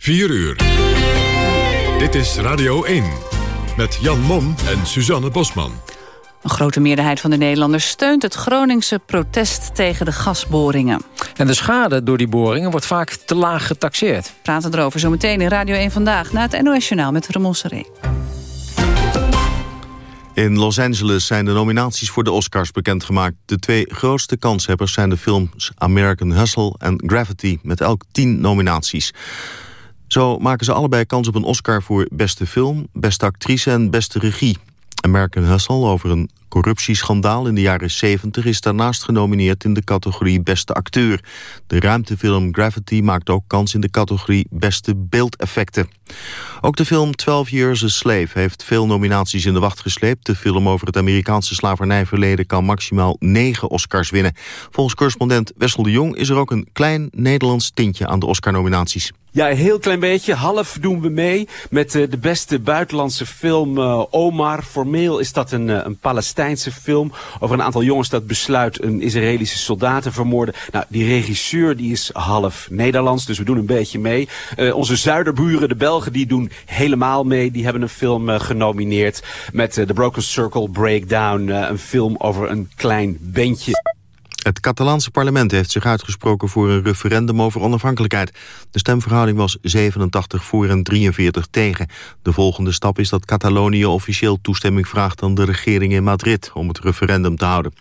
4 uur. Dit is Radio 1. Met Jan Mom en Suzanne Bosman. Een grote meerderheid van de Nederlanders steunt het Groningse protest tegen de gasboringen. En de schade door die boringen wordt vaak te laag getaxeerd. We praten erover zometeen in Radio 1 Vandaag... na het NOS Journaal met Ramon Seré. In Los Angeles zijn de nominaties voor de Oscars bekendgemaakt. De twee grootste kanshebbers zijn de films American Hustle en Gravity... met elk tien nominaties. Zo maken ze allebei kans op een Oscar voor beste film, beste actrice en beste regie. American Hustle over een corruptieschandaal in de jaren 70 is daarnaast genomineerd in de categorie Beste Acteur. De ruimtefilm Gravity maakt ook kans in de categorie Beste Beeldeffecten. Ook de film 12 Years a Slave heeft veel nominaties in de wacht gesleept. De film over het Amerikaanse slavernijverleden kan maximaal 9 Oscars winnen. Volgens correspondent Wessel de Jong is er ook een klein Nederlands tintje aan de Oscar-nominaties. Ja, een heel klein beetje. Half doen we mee met uh, de beste buitenlandse film uh, Omar. Formeel is dat een, uh, een Palestijnse film over een aantal jongens dat besluit een Israëlische soldaat te vermoorden. Nou, die regisseur die is half Nederlands, dus we doen een beetje mee. onze zuiderburen, de Belgen, die doen helemaal mee. Die hebben een film genomineerd met The Broken Circle Breakdown. een film over een klein bandje. Het Catalaanse parlement heeft zich uitgesproken voor een referendum over onafhankelijkheid. De stemverhouding was 87 voor en 43 tegen. De volgende stap is dat Catalonië officieel toestemming vraagt aan de regering in Madrid om het referendum te houden.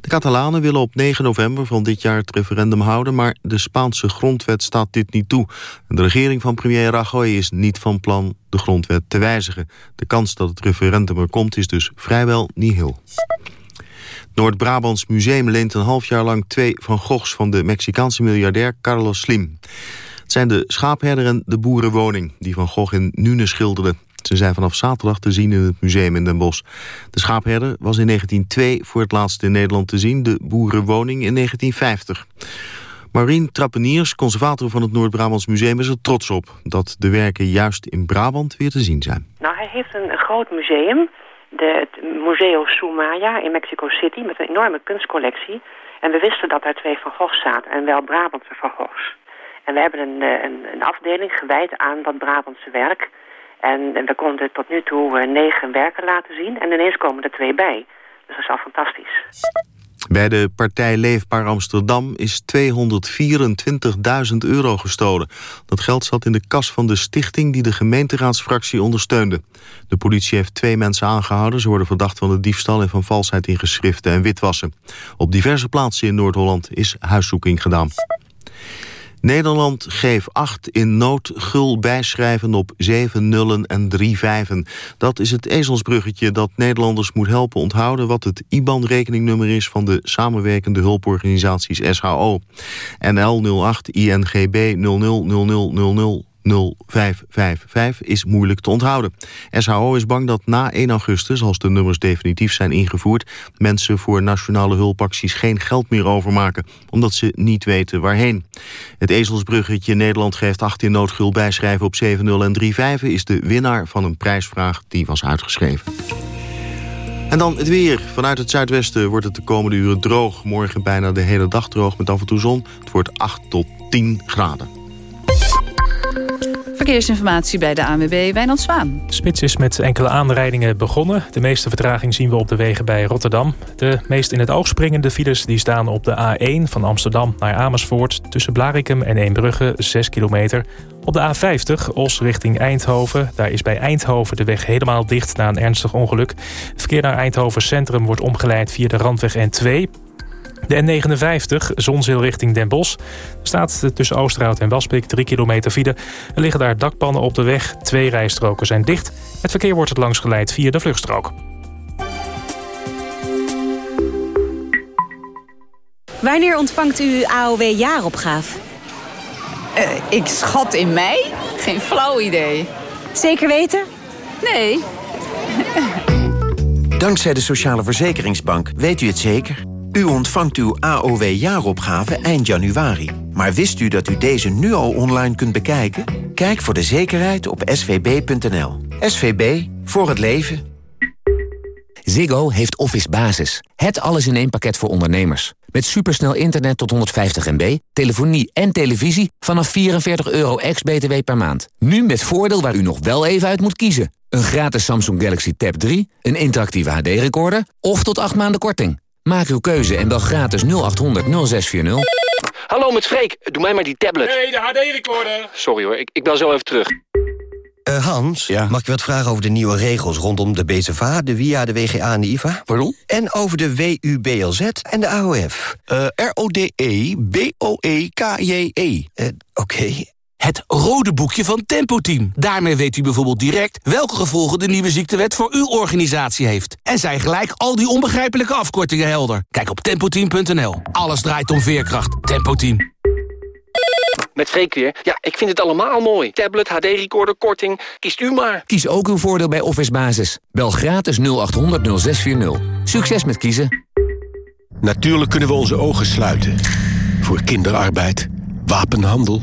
De Catalanen willen op 9 november van dit jaar het referendum houden, maar de Spaanse grondwet staat dit niet toe. De regering van premier Rajoy is niet van plan de grondwet te wijzigen. De kans dat het referendum er komt is dus vrijwel niet heel. Noord-Brabants Museum leent een half jaar lang twee Van Goghs... van de Mexicaanse miljardair Carlos Slim. Het zijn de schaapherder en de boerenwoning... die Van Gogh in Nune schilderde. Ze zijn vanaf zaterdag te zien in het museum in Den Bosch. De schaapherder was in 1902 voor het laatst in Nederland te zien... de boerenwoning in 1950. Marien Trappeniers, conservator van het Noord-Brabants Museum... is er trots op dat de werken juist in Brabant weer te zien zijn. Nou, hij heeft een groot museum de, het Museo Sumaya in Mexico City met een enorme kunstcollectie. En we wisten dat daar twee Van Goghs zaten en wel Brabantse Van Goghs. En we hebben een, eh, een, een afdeling gewijd aan dat Brabantse werk. En, en we konden tot nu toe uh, negen werken laten zien en ineens komen er twee bij. Dus dat is al fantastisch. Bij de partij Leefbaar Amsterdam is 224.000 euro gestolen. Dat geld zat in de kas van de stichting die de gemeenteraadsfractie ondersteunde. De politie heeft twee mensen aangehouden. Ze worden verdacht van de diefstal en van valsheid in geschriften en witwassen. Op diverse plaatsen in Noord-Holland is huiszoeking gedaan. Nederland geef 8 in nood gul bijschrijven op 7 nullen en 3 vijven. Dat is het ezelsbruggetje dat Nederlanders moet helpen onthouden... wat het IBAN-rekeningnummer is van de samenwerkende hulporganisaties SHO. NL 08 INGB 000000 0555 is moeilijk te onthouden. SHO is bang dat na 1 augustus, als de nummers definitief zijn ingevoerd... mensen voor nationale hulpacties geen geld meer overmaken... omdat ze niet weten waarheen. Het ezelsbruggetje Nederland geeft 18 noodgul bijschrijven op 7-0 en 3-5... is de winnaar van een prijsvraag die was uitgeschreven. En dan het weer. Vanuit het zuidwesten wordt het de komende uren droog. Morgen bijna de hele dag droog met af en toe zon. Het wordt 8 tot 10 graden. Verkeersinformatie bij de ANWB Wijnand Zwaan. Spits is met enkele aanrijdingen begonnen. De meeste vertraging zien we op de wegen bij Rotterdam. De meest in het oog springende files die staan op de A1 van Amsterdam naar Amersfoort... tussen Blarikum en Eembrugge, 6 kilometer. Op de A50, Os richting Eindhoven. Daar is bij Eindhoven de weg helemaal dicht na een ernstig ongeluk. Verkeer naar Eindhoven Centrum wordt omgeleid via de Randweg N2... De N59, Zonzeel richting Den Bosch. staat tussen Oosterhout en Waspik 3 kilometer file. Er liggen daar dakpannen op de weg. Twee rijstroken zijn dicht. Het verkeer wordt het langs geleid via de vluchtstrook. Wanneer ontvangt u AOW-jaaropgave? Uh, ik schat in mei? Geen flauw idee. Zeker weten? Nee. Dankzij de Sociale Verzekeringsbank weet u het zeker. U ontvangt uw AOW-jaaropgave eind januari. Maar wist u dat u deze nu al online kunt bekijken? Kijk voor de zekerheid op svb.nl. SVB, voor het leven. Ziggo heeft Office Basis. Het alles in één pakket voor ondernemers. Met supersnel internet tot 150 MB, telefonie en televisie vanaf 44 euro ex-BTW per maand. Nu met voordeel waar u nog wel even uit moet kiezen. Een gratis Samsung Galaxy Tab 3, een interactieve HD-recorder of tot 8 maanden korting. Maak uw keuze en bel gratis 0800 0640. Hallo met Freek, doe mij maar die tablet. Nee, de HD-recorder. Sorry hoor, ik, ik bel zo even terug. Uh, Hans, mag ik wat vragen over de nieuwe regels rondom de BZVA, de WIA, de WGA en de IVA? Pardon? En over de WUBLZ en de AOF. Uh, R-O-D-E, B-O-E-K-J-E. Uh, Oké. Het rode boekje van Tempo Team. Daarmee weet u bijvoorbeeld direct welke gevolgen de nieuwe ziektewet voor uw organisatie heeft. En zijn gelijk al die onbegrijpelijke afkortingen helder. Kijk op tempoteam.nl. Alles draait om veerkracht. Tempo Team. Met Freek weer. Ja, ik vind het allemaal mooi. Tablet, HD-recorder, korting. Kiest u maar. Kies ook uw voordeel bij Office Basis. Bel gratis 0800 0640. Succes met kiezen. Natuurlijk kunnen we onze ogen sluiten. Voor kinderarbeid, wapenhandel,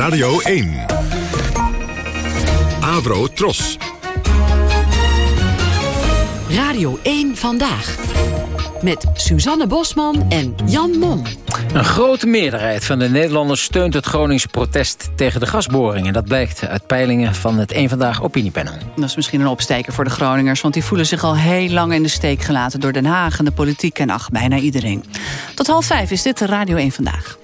Radio 1. Avro Tros. Radio 1 Vandaag. Met Suzanne Bosman en Jan Mom. Een grote meerderheid van de Nederlanders steunt het Gronings protest tegen de gasboringen. Dat blijkt uit peilingen van het Eén Vandaag opiniepanel. Dat is misschien een opsteker voor de Groningers... want die voelen zich al heel lang in de steek gelaten door Den Haag... en de politiek en ach, bijna iedereen. Tot half vijf is dit de Radio 1 Vandaag.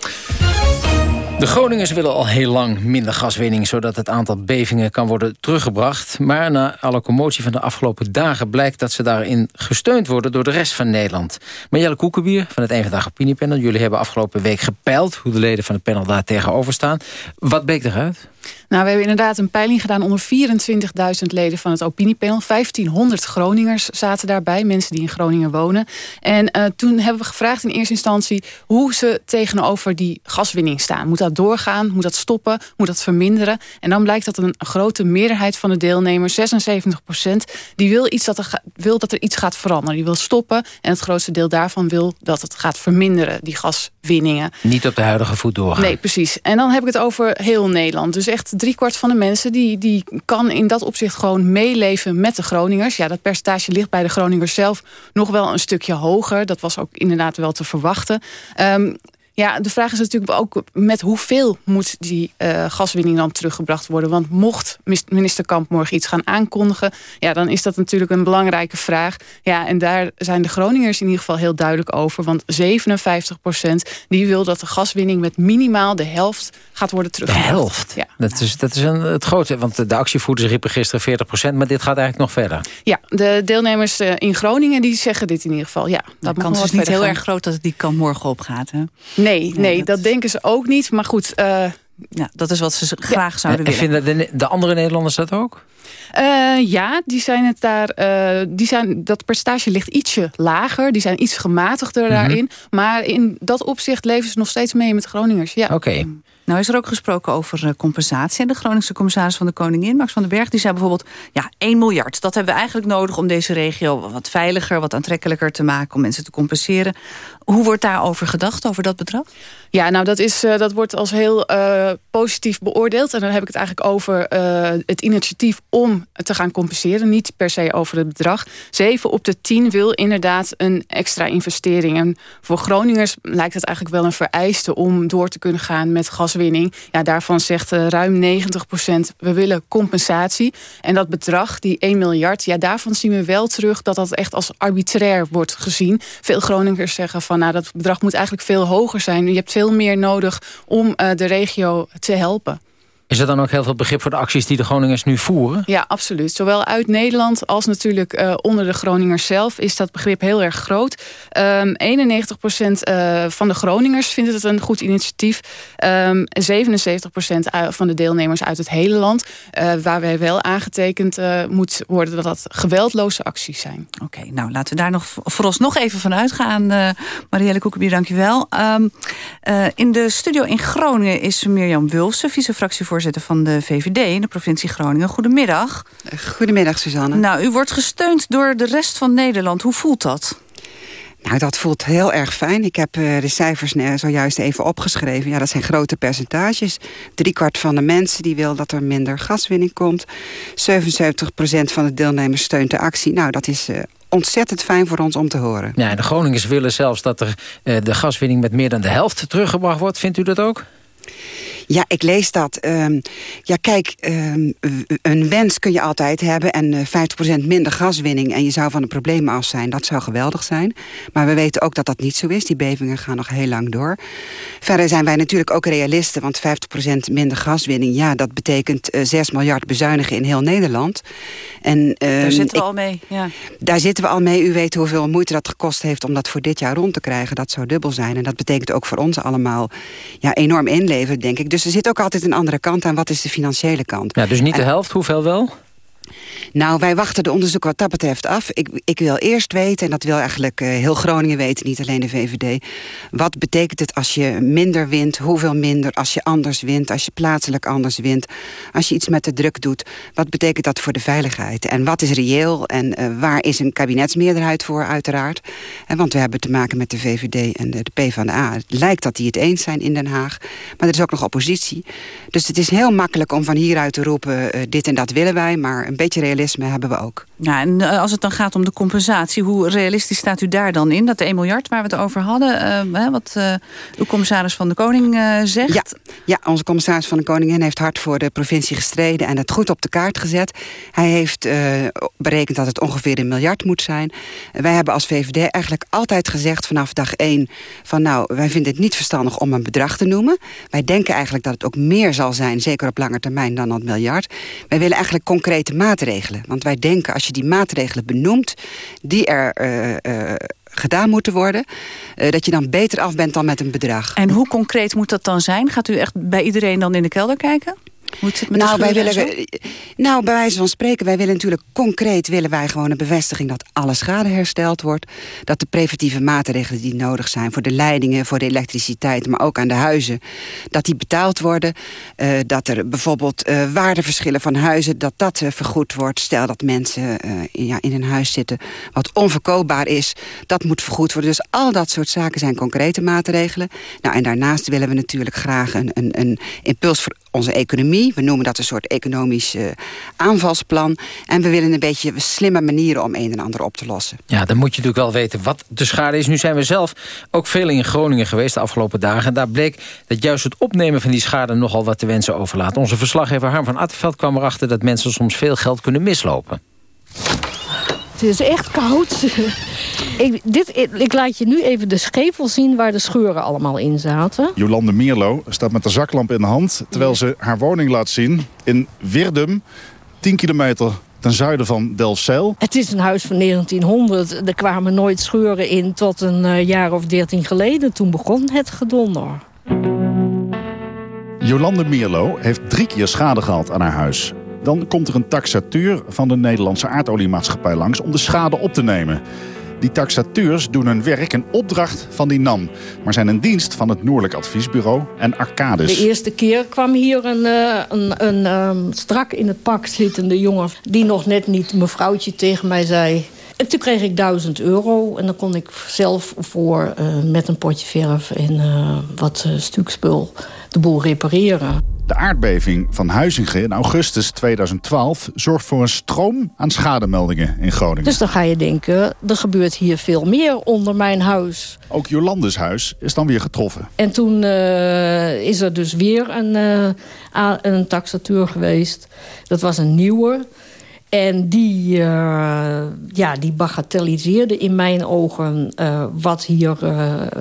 De Groningers willen al heel lang minder gaswinning... zodat het aantal bevingen kan worden teruggebracht. Maar na alle commotie van de afgelopen dagen... blijkt dat ze daarin gesteund worden door de rest van Nederland. Marjelle Koekenbier van het Eén Vandaag Opiniepanel. Jullie hebben afgelopen week gepeild hoe de leden van het panel daar tegenover staan. Wat bleek eruit? Nou, we hebben inderdaad een peiling gedaan onder 24.000 leden van het opiniepanel. 1500 Groningers zaten daarbij, mensen die in Groningen wonen. En uh, toen hebben we gevraagd in eerste instantie hoe ze tegenover die gaswinning staan. Moet dat doorgaan? Moet dat stoppen? Moet dat verminderen? En dan blijkt dat een grote meerderheid van de deelnemers, 76% die wil, iets dat er, wil dat er iets gaat veranderen. Die wil stoppen en het grootste deel daarvan wil dat het gaat verminderen, die gaswinningen. Niet op de huidige voet doorgaan. Nee, precies. En dan heb ik het over heel Nederland. Dus echt driekwart van de mensen die, die kan in dat opzicht gewoon meeleven met de Groningers. Ja, dat percentage ligt bij de Groningers zelf nog wel een stukje hoger. Dat was ook inderdaad wel te verwachten. Um, ja, de vraag is natuurlijk ook met hoeveel moet die uh, gaswinning dan teruggebracht worden. Want mocht minister Kamp morgen iets gaan aankondigen... ja, dan is dat natuurlijk een belangrijke vraag. Ja, en daar zijn de Groningers in ieder geval heel duidelijk over. Want 57 procent die wil dat de gaswinning met minimaal de helft gaat worden teruggebracht. De helft? Ja. Dat is, dat is een, het grote, want de actievoerders riepen gisteren 40 procent... maar dit gaat eigenlijk nog verder. Ja, de deelnemers eh, in Groningen die zeggen dit in ieder geval. Ja, dat de kans is niet heel erg groot dat het die kant morgen opgaat, hè? Nee, nee, dat, dat, denken ze ook niet. Maar goed... Uh, ja, dat is wat ze graag zouden en, willen. En vinden de, de, andere Nederlanders dat ook? Uh, ja, die zijn het daar, uh, die zijn, dat percentage ligt ietsje lager. Die zijn iets gematigder mm -hmm. daarin. Maar in dat opzicht leven ze nog steeds mee met Groningers. Ja. Oké. Okay. Nou is er ook gesproken over compensatie. En de Groningse commissaris van de Koningin, Max van den Berg... die zei bijvoorbeeld, ja, 1 miljard. Dat hebben we eigenlijk nodig om deze regio wat veiliger... wat aantrekkelijker te maken, om mensen te compenseren. Hoe wordt daarover gedacht, over dat bedrag? Ja, nou dat, is, uh, dat wordt als heel uh, positief beoordeeld. En dan heb ik het eigenlijk over uh, het initiatief om te gaan compenseren. Niet per se over het bedrag. 7 op de 10 wil inderdaad een extra investering. En voor Groningers lijkt het eigenlijk wel een vereiste... om door te kunnen gaan met gaswinning. Ja, daarvan zegt ruim 90 procent, we willen compensatie. En dat bedrag, die 1 miljard, ja, daarvan zien we wel terug... dat dat echt als arbitrair wordt gezien. Veel Groningers zeggen van, nou, dat bedrag moet eigenlijk veel hoger zijn. Je hebt veel meer nodig om uh, de regio te helpen. Is er dan ook heel veel begrip voor de acties die de Groningers nu voeren? Ja, absoluut. Zowel uit Nederland als natuurlijk uh, onder de Groningers zelf is dat begrip heel erg groot. Um, 91% uh, van de Groningers vindt het een goed initiatief. Um, 77% van de deelnemers uit het hele land. Uh, waarbij wel aangetekend moet worden dat dat geweldloze acties zijn. Oké, okay, nou laten we daar nog vooralsnog even van uitgaan. Marielle Koekebier, dank je wel. Um, in de studio in Groningen is Mirjam Wulfsen, vice-fractievoorzitter voorzitter van de VVD in de provincie Groningen. Goedemiddag. Goedemiddag, Suzanne. Nou, u wordt gesteund door de rest van Nederland. Hoe voelt dat? Nou, dat voelt heel erg fijn. Ik heb uh, de cijfers zojuist even opgeschreven. Ja, dat zijn grote percentages. Driekwart van de mensen die wil dat er minder gaswinning komt. 77% van de deelnemers steunt de actie. Nou, dat is uh, ontzettend fijn voor ons om te horen. Ja, de Groningers willen zelfs dat er uh, de gaswinning met meer dan de helft teruggebracht wordt. Vindt u dat ook? Ja, ik lees dat. Um, ja, kijk, um, een wens kun je altijd hebben... en uh, eh, 50% minder gaswinning en je zou van de problemen af zijn. Dat zou geweldig zijn. Maar we weten ook dat dat niet zo is. Die bevingen gaan nog heel lang door. Verder zijn wij natuurlijk ook realisten... want 50% minder gaswinning, ja, dat betekent uh, eh, 6 miljard bezuinigen in heel Nederland. En, um, daar zitten we al mee, ja. Daar zitten we al mee. U weet hoeveel moeite dat gekost heeft om dat voor dit jaar rond te krijgen. Dat zou dubbel zijn. En dat betekent ook voor ons allemaal ja, enorm inleveren, denk ik. Dus er zit ook altijd een andere kant aan. Wat is de financiële kant? Ja, dus niet de helft, hoeveel wel? Nou, wij wachten de onderzoek wat dat betreft af. Ik, ik wil eerst weten, en dat wil eigenlijk uh, heel Groningen weten, niet alleen de VVD. Wat betekent het als je minder wint? Hoeveel minder? Als je anders wint? Als je plaatselijk anders wint? Als je iets met de druk doet? Wat betekent dat voor de veiligheid? En wat is reëel? En uh, waar is een kabinetsmeerderheid voor, uiteraard? En want we hebben te maken met de VVD en de, de PvdA. Het lijkt dat die het eens zijn in Den Haag. Maar er is ook nog oppositie. Dus het is heel makkelijk om van hieruit te roepen... Dit en dat willen wij, maar een beetje realisme hebben we ook. Ja, en eh, als het dan gaat om de compensatie, hoe realistisch staat u daar dan in? Dat de 1 miljard waar we het over hadden, uh, wat uh, uw commissaris van de Koning uh, zegt? Ja, ja, onze commissaris van de Koningin heeft hard voor de provincie gestreden en het goed op de kaart gezet. Hij heeft berekend dat het ongeveer een miljard moet zijn. wij hebben als VVD eigenlijk altijd gezegd vanaf dag 1 van nou, wij vinden het niet verstandig om een bedrag te noemen. Wij denken eigenlijk dat het ook meer zal zijn, zeker op lange termijn dan dat miljard. Wij willen eigenlijk concrete maatregelen. Want wij denken als je die maatregelen benoemt... die er uh, uh, gedaan moeten worden... Uh, dat je dan beter af bent dan met een bedrag. En hoe concreet moet dat dan zijn? Gaat u echt bij iedereen dan in de kelder kijken? Hoe het zit met nou, wij willen, nou, bij wijze van spreken, wij willen natuurlijk concreet willen wij gewoon een bevestiging dat alle schade hersteld wordt. Dat de preventieve maatregelen die nodig zijn voor de leidingen, voor de elektriciteit, maar ook aan de huizen, dat die betaald worden. Uh, dat er bijvoorbeeld uh, waardeverschillen van huizen, dat dat uh, vergoed wordt. Stel dat mensen in, ja, in een huis zitten wat onverkoopbaar is, dat moet vergoed worden. Dus al dat soort zaken zijn concrete maatregelen. Nou, en daarnaast willen we natuurlijk graag een, een, een impuls voor onze economie. We noemen dat een soort economisch uh, aanvalsplan. En we willen een beetje slimme manieren om een en ander op te lossen. Ja, dan moet je natuurlijk wel weten wat de schade is. Nu zijn we zelf ook veel in Groningen geweest de afgelopen dagen. En daar bleek dat juist het opnemen van die schade nogal wat te wensen overlaat. Onze verslaggever Harm van Attenveld kwam erachter dat mensen soms veel geld kunnen mislopen. Het is echt koud. ik, dit, ik laat je nu even de schevel zien waar de scheuren allemaal in zaten. Jolande Mierlo staat met de zaklamp in de hand... terwijl ze haar woning laat zien in Wirdum, 10 kilometer ten zuiden van Delfzijl. Het is een huis van 1900. Er kwamen nooit scheuren in tot een uh, jaar of 13 geleden. Toen begon het gedonder. Jolande Mierlo heeft drie keer schade gehad aan haar huis. Dan komt er een taxatuur van de Nederlandse aardoliemaatschappij langs om de schade op te nemen. Die taxateurs doen hun werk in opdracht van die NAM... maar zijn een dienst van het Noordelijk Adviesbureau en Arcadis. De eerste keer kwam hier een, eh, een, een um, strak in het pak zittende jongen... die nog net niet mevrouwtje tegen mij zei... En toen kreeg ik 1000 euro en dan kon ik zelf voor uh, met een potje verf en uh, wat uh, stukspul de boel repareren. De aardbeving van Huizingen in augustus 2012 zorgt voor een stroom aan schademeldingen in Groningen. Dus dan ga je denken, er gebeurt hier veel meer onder mijn huis. Ook Jolandes huis is dan weer getroffen. En toen uh, is er dus weer een, uh, een taxatuur geweest. Dat was een nieuwe. En die, uh, ja, die bagatelliseerde in mijn ogen wat hier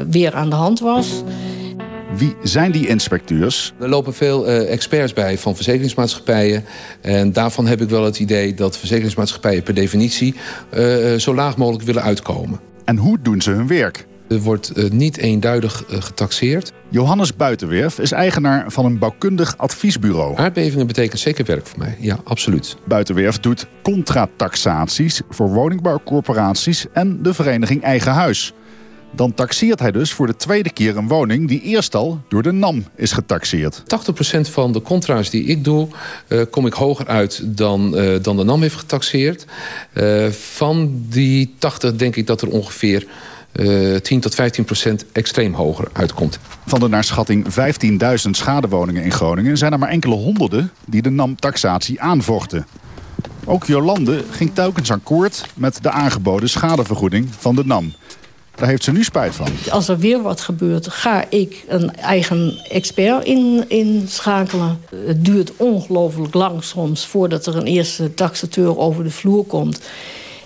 weer aan de hand was. Wie zijn die inspecteurs? Er lopen veel uh, experts bij van verzekeringsmaatschappijen. En daarvan heb ik wel het idee dat verzekeringsmaatschappijen per definitie uh, zo laag mogelijk willen uitkomen. En hoe doen ze hun werk? Er wordt uh, niet eenduidig getaxeerd. Johannes Buitenwerf is eigenaar van een bouwkundig adviesbureau. Aardbevingen betekent zeker werk voor mij, ja, absoluut. Buitenwerf doet contrataxaties voor woningbouwcorporaties en de vereniging Eigen Huis. Dan taxeert hij dus voor de tweede keer een woning die eerst al door de NAM is getaxeerd. 80% van de contra's die ik doe, uh, kom ik hoger uit dan, uh, dan de NAM heeft getaxeerd. Uh, van die 80 denk ik dat er ongeveer 10 tot 15 procent extreem hoger uitkomt. Van de naar schatting 15.000 schadewoningen in Groningen... zijn er maar enkele honderden die de NAM-taxatie aanvochten. Ook Jolande ging telkens akkoord met de aangeboden schadevergoeding van de NAM. Daar heeft ze nu spijt van. Als er weer wat gebeurt, ga ik een eigen expert in, inschakelen. Het duurt ongelooflijk lang soms voordat er een eerste taxateur over de vloer komt.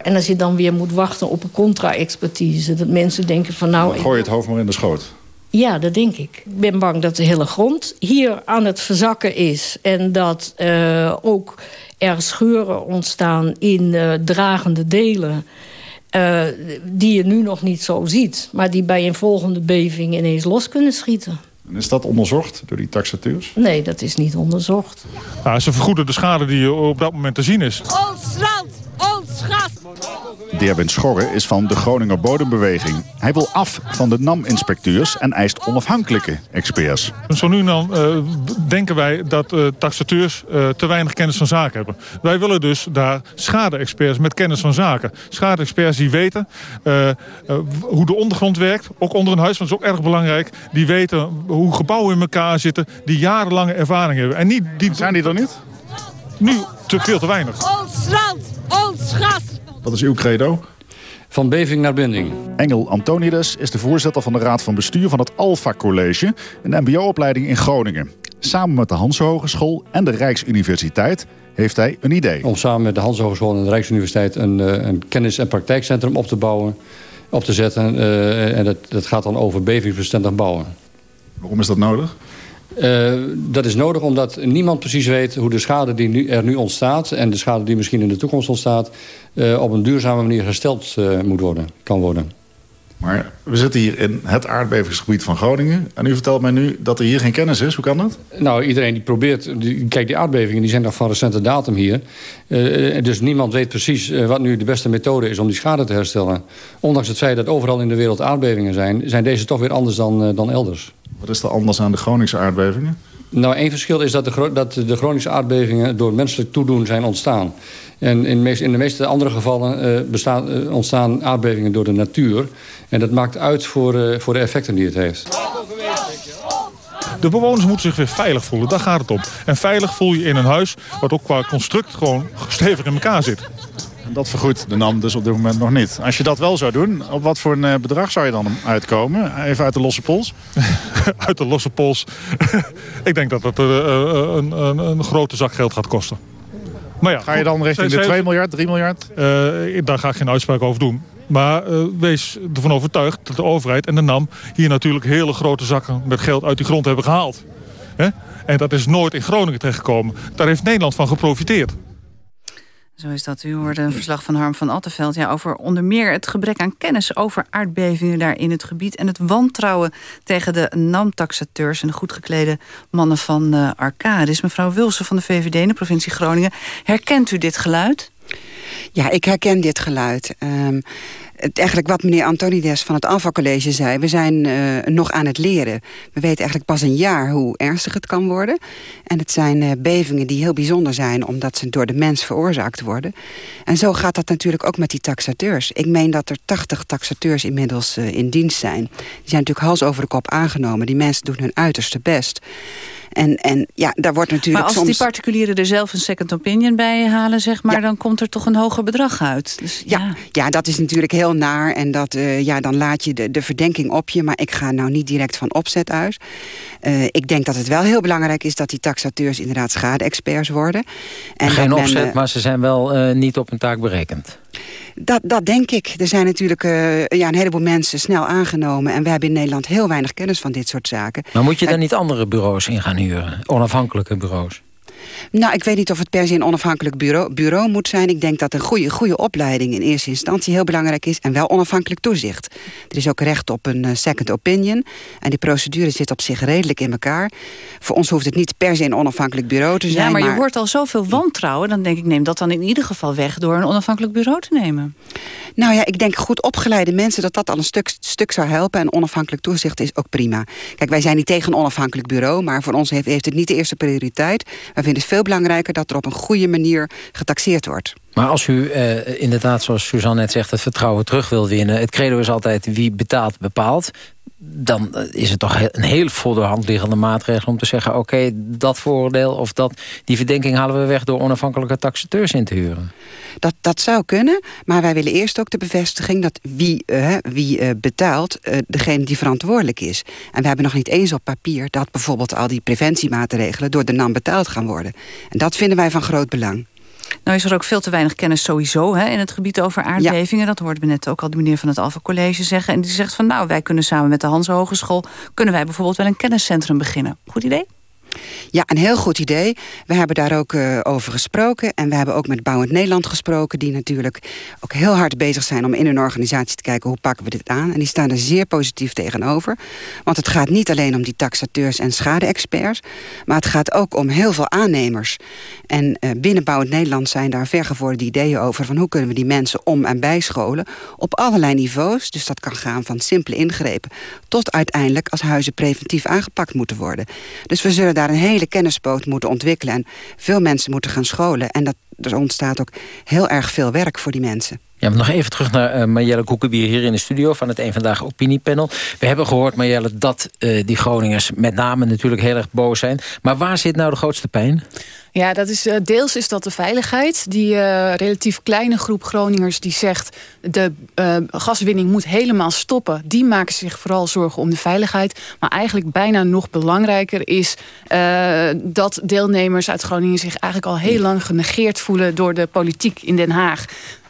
En als je dan weer moet wachten op een contra-expertise... dat mensen denken van nou... Gooi je het hoofd maar in de schoot. Ja, dat denk ik. Ik ben bang dat de hele grond hier aan het verzakken is. En dat uh, ook er scheuren ontstaan in uh, dragende delen... Uh, die je nu nog niet zo ziet... maar die bij een volgende beving ineens los kunnen schieten. En is dat onderzocht door die taxateurs? Nee, dat is niet onderzocht. Nou, ze vergoeden de schade die op dat moment te zien is. Ons land, ons gas! Derwin Schorre is van de Groninger Bodembeweging. Hij wil af van de NAM-inspecteurs en eist onafhankelijke experts. Zo nu en dan uh, denken wij dat uh, taxateurs uh, te weinig kennis van zaken hebben. Wij willen dus daar schade-experts met kennis van zaken. Schade-experts die weten hoe de ondergrond werkt. Ook onder een huis, want dat is ook erg belangrijk. Die weten hoe gebouwen in elkaar zitten. Die jarenlange ervaring hebben. En niet, die... Zijn die er niet? Nu te veel te weinig. Ons land, ons gas! Wat is uw credo? Van beving naar binding. Engel Antonides is de voorzitter van de Raad van Bestuur van het Alpha College, een mbo-opleiding in Groningen. Samen met de Hans Hogeschool en de Rijksuniversiteit heeft hij een idee. Om samen met de Hans Hogeschool en de Rijksuniversiteit een, een kennis- en praktijkcentrum op te bouwen, op te zetten. Uh, en dat, dat gaat dan over bevingsbestendig bouwen. Waarom is dat nodig? Uh, dat is nodig omdat niemand precies weet hoe de schade die nu, er nu ontstaat... en de schade die misschien in de toekomst ontstaat... Uh, op een duurzame manier hersteld uh, moet worden, kan worden. Maar we zitten hier in het aardbevingsgebied van Groningen. En u vertelt mij nu dat er hier geen kennis is. Hoe kan dat? Nou, iedereen die probeert... Die, kijk, die aardbevingen die zijn nog van recente datum hier. Uh, dus niemand weet precies wat nu de beste methode is om die schade te herstellen. Ondanks het feit dat overal in de wereld aardbevingen zijn... zijn deze toch weer anders dan, uh, dan elders. Wat is er anders aan de Groningse aardbevingen? Nou, één verschil is dat de, dat de Groningse aardbevingen door menselijk toedoen zijn ontstaan. En in, meest, in de meeste andere gevallen uh, bestaan, uh, ontstaan aardbevingen door de natuur. En dat maakt uit voor, uh, voor de effecten die het heeft. De bewoners moeten zich weer veilig voelen, daar gaat het om. En veilig voel je in een huis wat ook qua construct gewoon stevig in elkaar zit. En dat vergoedt de NAM dus op dit moment nog niet. Als je dat wel zou doen, op wat voor een bedrag zou je dan uitkomen? Even uit de losse pols? uit de losse pols? Ik denk dat dat uh, een, een, een grote zak geld gaat kosten. Maar ja, ga je dan richting de 2 miljard, 3 miljard? Uh, daar ga ik geen uitspraak over doen. Maar uh, wees ervan overtuigd dat de overheid en de NAM... hier natuurlijk hele grote zakken met geld uit die grond hebben gehaald. En dat is nooit in Groningen terechtgekomen. Daar heeft Nederland van geprofiteerd. Zo is dat. U hoorde een verslag van Harm van Attenveld ja, over onder meer het gebrek aan kennis over aardbevingen daar in het gebied en het wantrouwen tegen de NAM-taxateurs en de goed geklede mannen van uh. Mevrouw Wilson van de VVD in de provincie Groningen, herkent u dit geluid? Ja, ik herken dit geluid. Um, eigenlijk wat meneer Antonides van het Alpha College zei... we zijn uh, nog aan het leren. We weten eigenlijk pas een jaar hoe ernstig het kan worden. En het zijn uh, bevingen die heel bijzonder zijn... omdat ze door de mens veroorzaakt worden. En zo gaat dat natuurlijk ook met die taxateurs. Ik meen dat er 80 taxateurs inmiddels uh, in dienst zijn. Die zijn natuurlijk hals over de kop aangenomen. Die mensen doen hun uiterste best. En, en ja, daar wordt natuurlijk Maar als soms... die particulieren er zelf een second opinion bij halen, zeg maar... Ja. dan komt er toch een hoger bedrag uit. Dus, ja. ja. Ja, dat is natuurlijk heel naar. En dat, uh, ja, dan laat je de, de verdenking op je. Maar ik ga nou niet direct van opzet uit. Uh, ik denk dat het wel heel belangrijk is... dat die taxateurs inderdaad schade-experts worden. En Geen opzet, men, uh, maar ze zijn wel niet op hun taak berekend. Dat, dat denk ik. Er zijn natuurlijk uh, ja, een heleboel mensen snel aangenomen... en we hebben in Nederland heel weinig kennis van dit soort zaken. Maar moet je dan niet andere bureaus in gaan huren? Onafhankelijke bureaus? Nou, ik weet niet of het per se een onafhankelijk bureau, bureau moet zijn. Ik denk dat een goede, goede opleiding in eerste instantie heel belangrijk is... en wel onafhankelijk toezicht. Er is ook recht op een uh, second opinion. En die procedure zit op zich redelijk in elkaar. Voor ons hoeft het niet per se een onafhankelijk bureau te zijn. Ja, maar, je hoort al zoveel wantrouwen. Dan denk ik, neem dat dan in ieder geval weg... door een onafhankelijk bureau te nemen. Nou ja, ik denk goed opgeleide mensen... dat dat al een stuk, stuk zou helpen. En onafhankelijk toezicht is ook prima. Kijk, wij zijn niet tegen een onafhankelijk bureau... maar voor ons heeft, heeft het niet de eerste prioriteit. Wij vinden het veel belangrijker dat er op een goede manier getaxeerd wordt. Maar als u eh, inderdaad, zoals Suzanne net zegt, het vertrouwen terug wil winnen... het credo is altijd wie betaalt, bepaalt dan eh, is het toch een heel voor de hand liggende maatregel om te zeggen... oké, dat vooroordeel of dat, die verdenking halen we weg... door onafhankelijke taxateurs in te huren. Dat, dat zou kunnen, maar wij willen eerst ook de bevestiging... dat wie, uh, wie uh, betaalt, degene die verantwoordelijk is. En we hebben nog niet eens op papier... dat bijvoorbeeld al die preventiemaatregelen door de NAM betaald gaan worden. En dat vinden wij van groot belang. Nou is er ook veel te weinig kennis sowieso hè, in het gebied over aardbevingen. Dat hoorden we net ook al de meneer van het Alpha College zeggen. En die zegt van nou, wij kunnen samen met de Hans Hogeschool... kunnen wij bijvoorbeeld wel een kenniscentrum beginnen. Goed idee? Ja, een heel goed idee. We hebben daar ook uh, over gesproken. En we hebben ook met Bouwend Nederland gesproken... die natuurlijk ook heel hard bezig zijn om in hun organisatie te kijken... hoe pakken we dit aan. En die staan er zeer positief tegenover. Want het gaat niet alleen om die taxateurs en schade-experts... maar het gaat ook om heel veel aannemers. En uh, binnen Bouwend Nederland zijn daar vergevorderde ideeën over... van hoe kunnen we die mensen om- en bijscholen op allerlei niveaus. Dus dat kan gaan van simpele ingrepen... tot uiteindelijk als huizen preventief aangepakt moeten worden. Dus we zullen daar een hele kennispoot moeten ontwikkelen... en veel mensen moeten gaan scholen. En dat, er ontstaat ook heel erg veel werk voor die mensen. Ja, maar nog even terug naar uh, Marjelle Koekenbier hier in de studio... van het Eén Vandaag Opiniepanel. We hebben gehoord, Marjelle, dat uh, die Groningers met name natuurlijk heel erg boos zijn. Maar waar zit nou de grootste pijn? Ja, dat is, uh, deels is dat de veiligheid. Die uh, relatief kleine groep Groningers die zegt... de uh, gaswinning moet helemaal stoppen. Die maken zich vooral zorgen om de veiligheid. Maar eigenlijk bijna nog belangrijker is... dat deelnemers uit Groningen zich eigenlijk al heel lang genegeerd voelen... door de politiek in Den Haag.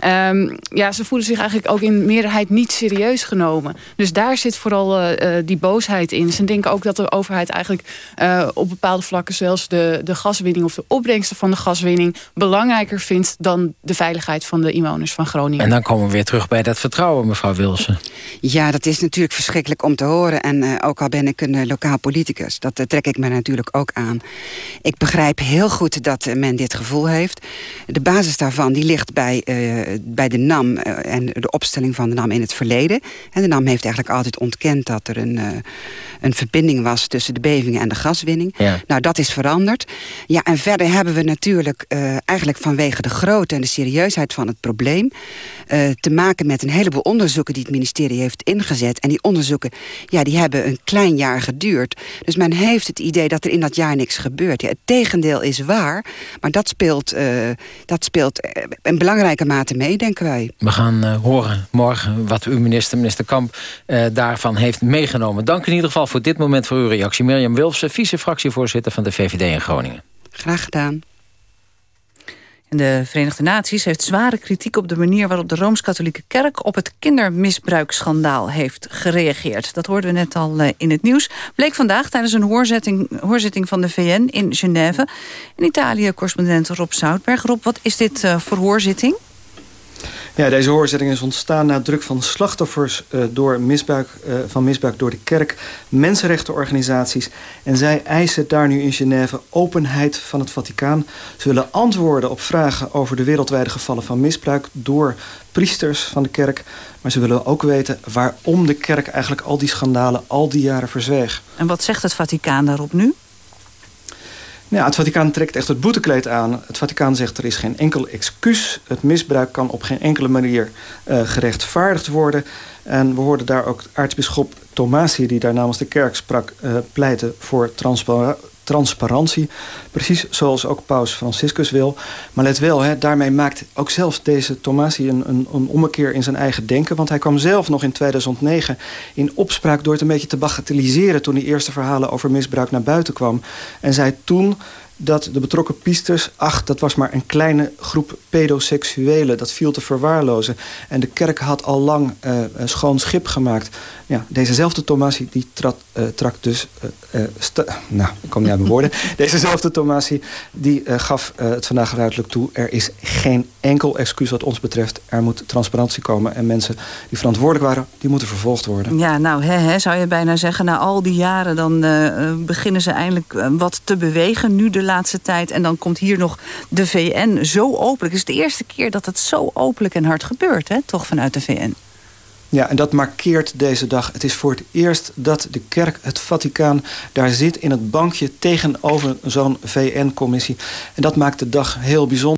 Um, ja, ze voelen zich eigenlijk ook in meerderheid niet serieus genomen. Dus daar zit vooral die boosheid in. Ze denken ook dat de overheid eigenlijk op bepaalde vlakken... zelfs de, de gaswinning of de opbrengsten van de gaswinning belangrijker vindt dan de veiligheid van de inwoners van Groningen. En dan komen we weer terug bij dat vertrouwen, mevrouw Wilson. Ja, dat is natuurlijk verschrikkelijk om te horen. En uh, ook al ben ik een uh, lokaal politicus, dat uh, trek ik me natuurlijk ook aan. Ik begrijp heel goed dat men dit gevoel heeft. De basis daarvan die ligt bij, bij de NAM en de opstelling van de NAM in het verleden. En de NAM heeft eigenlijk altijd ontkend dat er een, een verbinding was tussen de bevingen en de gaswinning. Ja. Nou, dat is veranderd. Ja, en verder hebben we natuurlijk uh, eigenlijk vanwege de grootte en de serieusheid van het probleem... Te maken met een heleboel onderzoeken die het ministerie heeft ingezet. En die onderzoeken ja, die hebben een klein jaar geduurd. Dus men heeft het idee dat er in dat jaar niks gebeurt. Ja, het tegendeel is waar, maar dat speelt, uh, dat speelt in belangrijke mate mee, denken wij. We gaan horen morgen wat uw minister, minister Kamp, daarvan heeft meegenomen. Dank in ieder geval voor dit moment voor uw reactie. Mirjam Wilfsen, vice-fractievoorzitter van de VVD in Groningen. Graag gedaan. En de Verenigde Naties heeft zware kritiek op de manier waarop de Rooms-Katholieke Kerk op het kindermisbruiksschandaal heeft gereageerd. Dat hoorden we net al in het nieuws. Bleek vandaag tijdens een hoorzitting, hoorzitting van de VN in Genève. In Italië correspondent Rob Zoutberg. Rob, wat is dit voor hoorzitting? Ja, deze hoorzitting is ontstaan na druk van slachtoffers uh, door misbruik, uh, van misbruik door de kerk, mensenrechtenorganisaties. En zij eisen daar nu in Genève openheid van het Vaticaan. Ze willen antwoorden op vragen over de wereldwijde gevallen van misbruik door priesters van de kerk. Maar ze willen ook weten waarom de kerk eigenlijk al die schandalen al die jaren verzweeg. En wat zegt het Vaticaan daarop nu? Ja, het Vaticaan trekt echt het boetekleed aan. Het Vaticaan zegt er is geen enkel excuus. Het misbruik kan op geen enkele manier uh, gerechtvaardigd worden. En we hoorden daar ook aartsbisschop Tomasi... die daar namens de kerk sprak, uh, pleiten voor transpar transparantie. Precies zoals ook paus Franciscus wil. Maar let wel, hè, daarmee maakt ook zelfs deze Tomasi een, een, een ommekeer in zijn eigen denken. Want hij kwam zelf nog in 2009 in opspraak door het een beetje te bagatelliseren... toen die eerste verhalen over misbruik naar buiten kwam. En zei toen... dat de betrokken piesters... ach, dat was maar een kleine groep pedoseksuelen. Dat viel te verwaarlozen. En de kerk had al lang uh, schoon schip gemaakt. Ja, dezezelfde Tomasi die trad, uh, trakt dus... Uh, nou, ik kom niet uit mijn woorden. Dezezelfde Tomasi die gaf het vandaag ruidelijk toe... er is geen enkel excuus wat ons betreft. Er moet transparantie komen. En mensen die verantwoordelijk waren, die moeten vervolgd worden. Ja, nou, hè, hè, zou je bijna zeggen... na al die jaren dan beginnen ze eindelijk wat te bewegen... nu de laatste tijd. En dan komt hier nog de VN zo openlijk. Het is de eerste keer dat het zo openlijk en hard gebeurt, hè? toch vanuit de VN. Ja, en dat markeert deze dag. Het is voor het eerst dat de kerk, het Vaticaan... daar zit in het bankje tegenover zo'n VN-commissie. En dat maakt de dag heel bijzonder.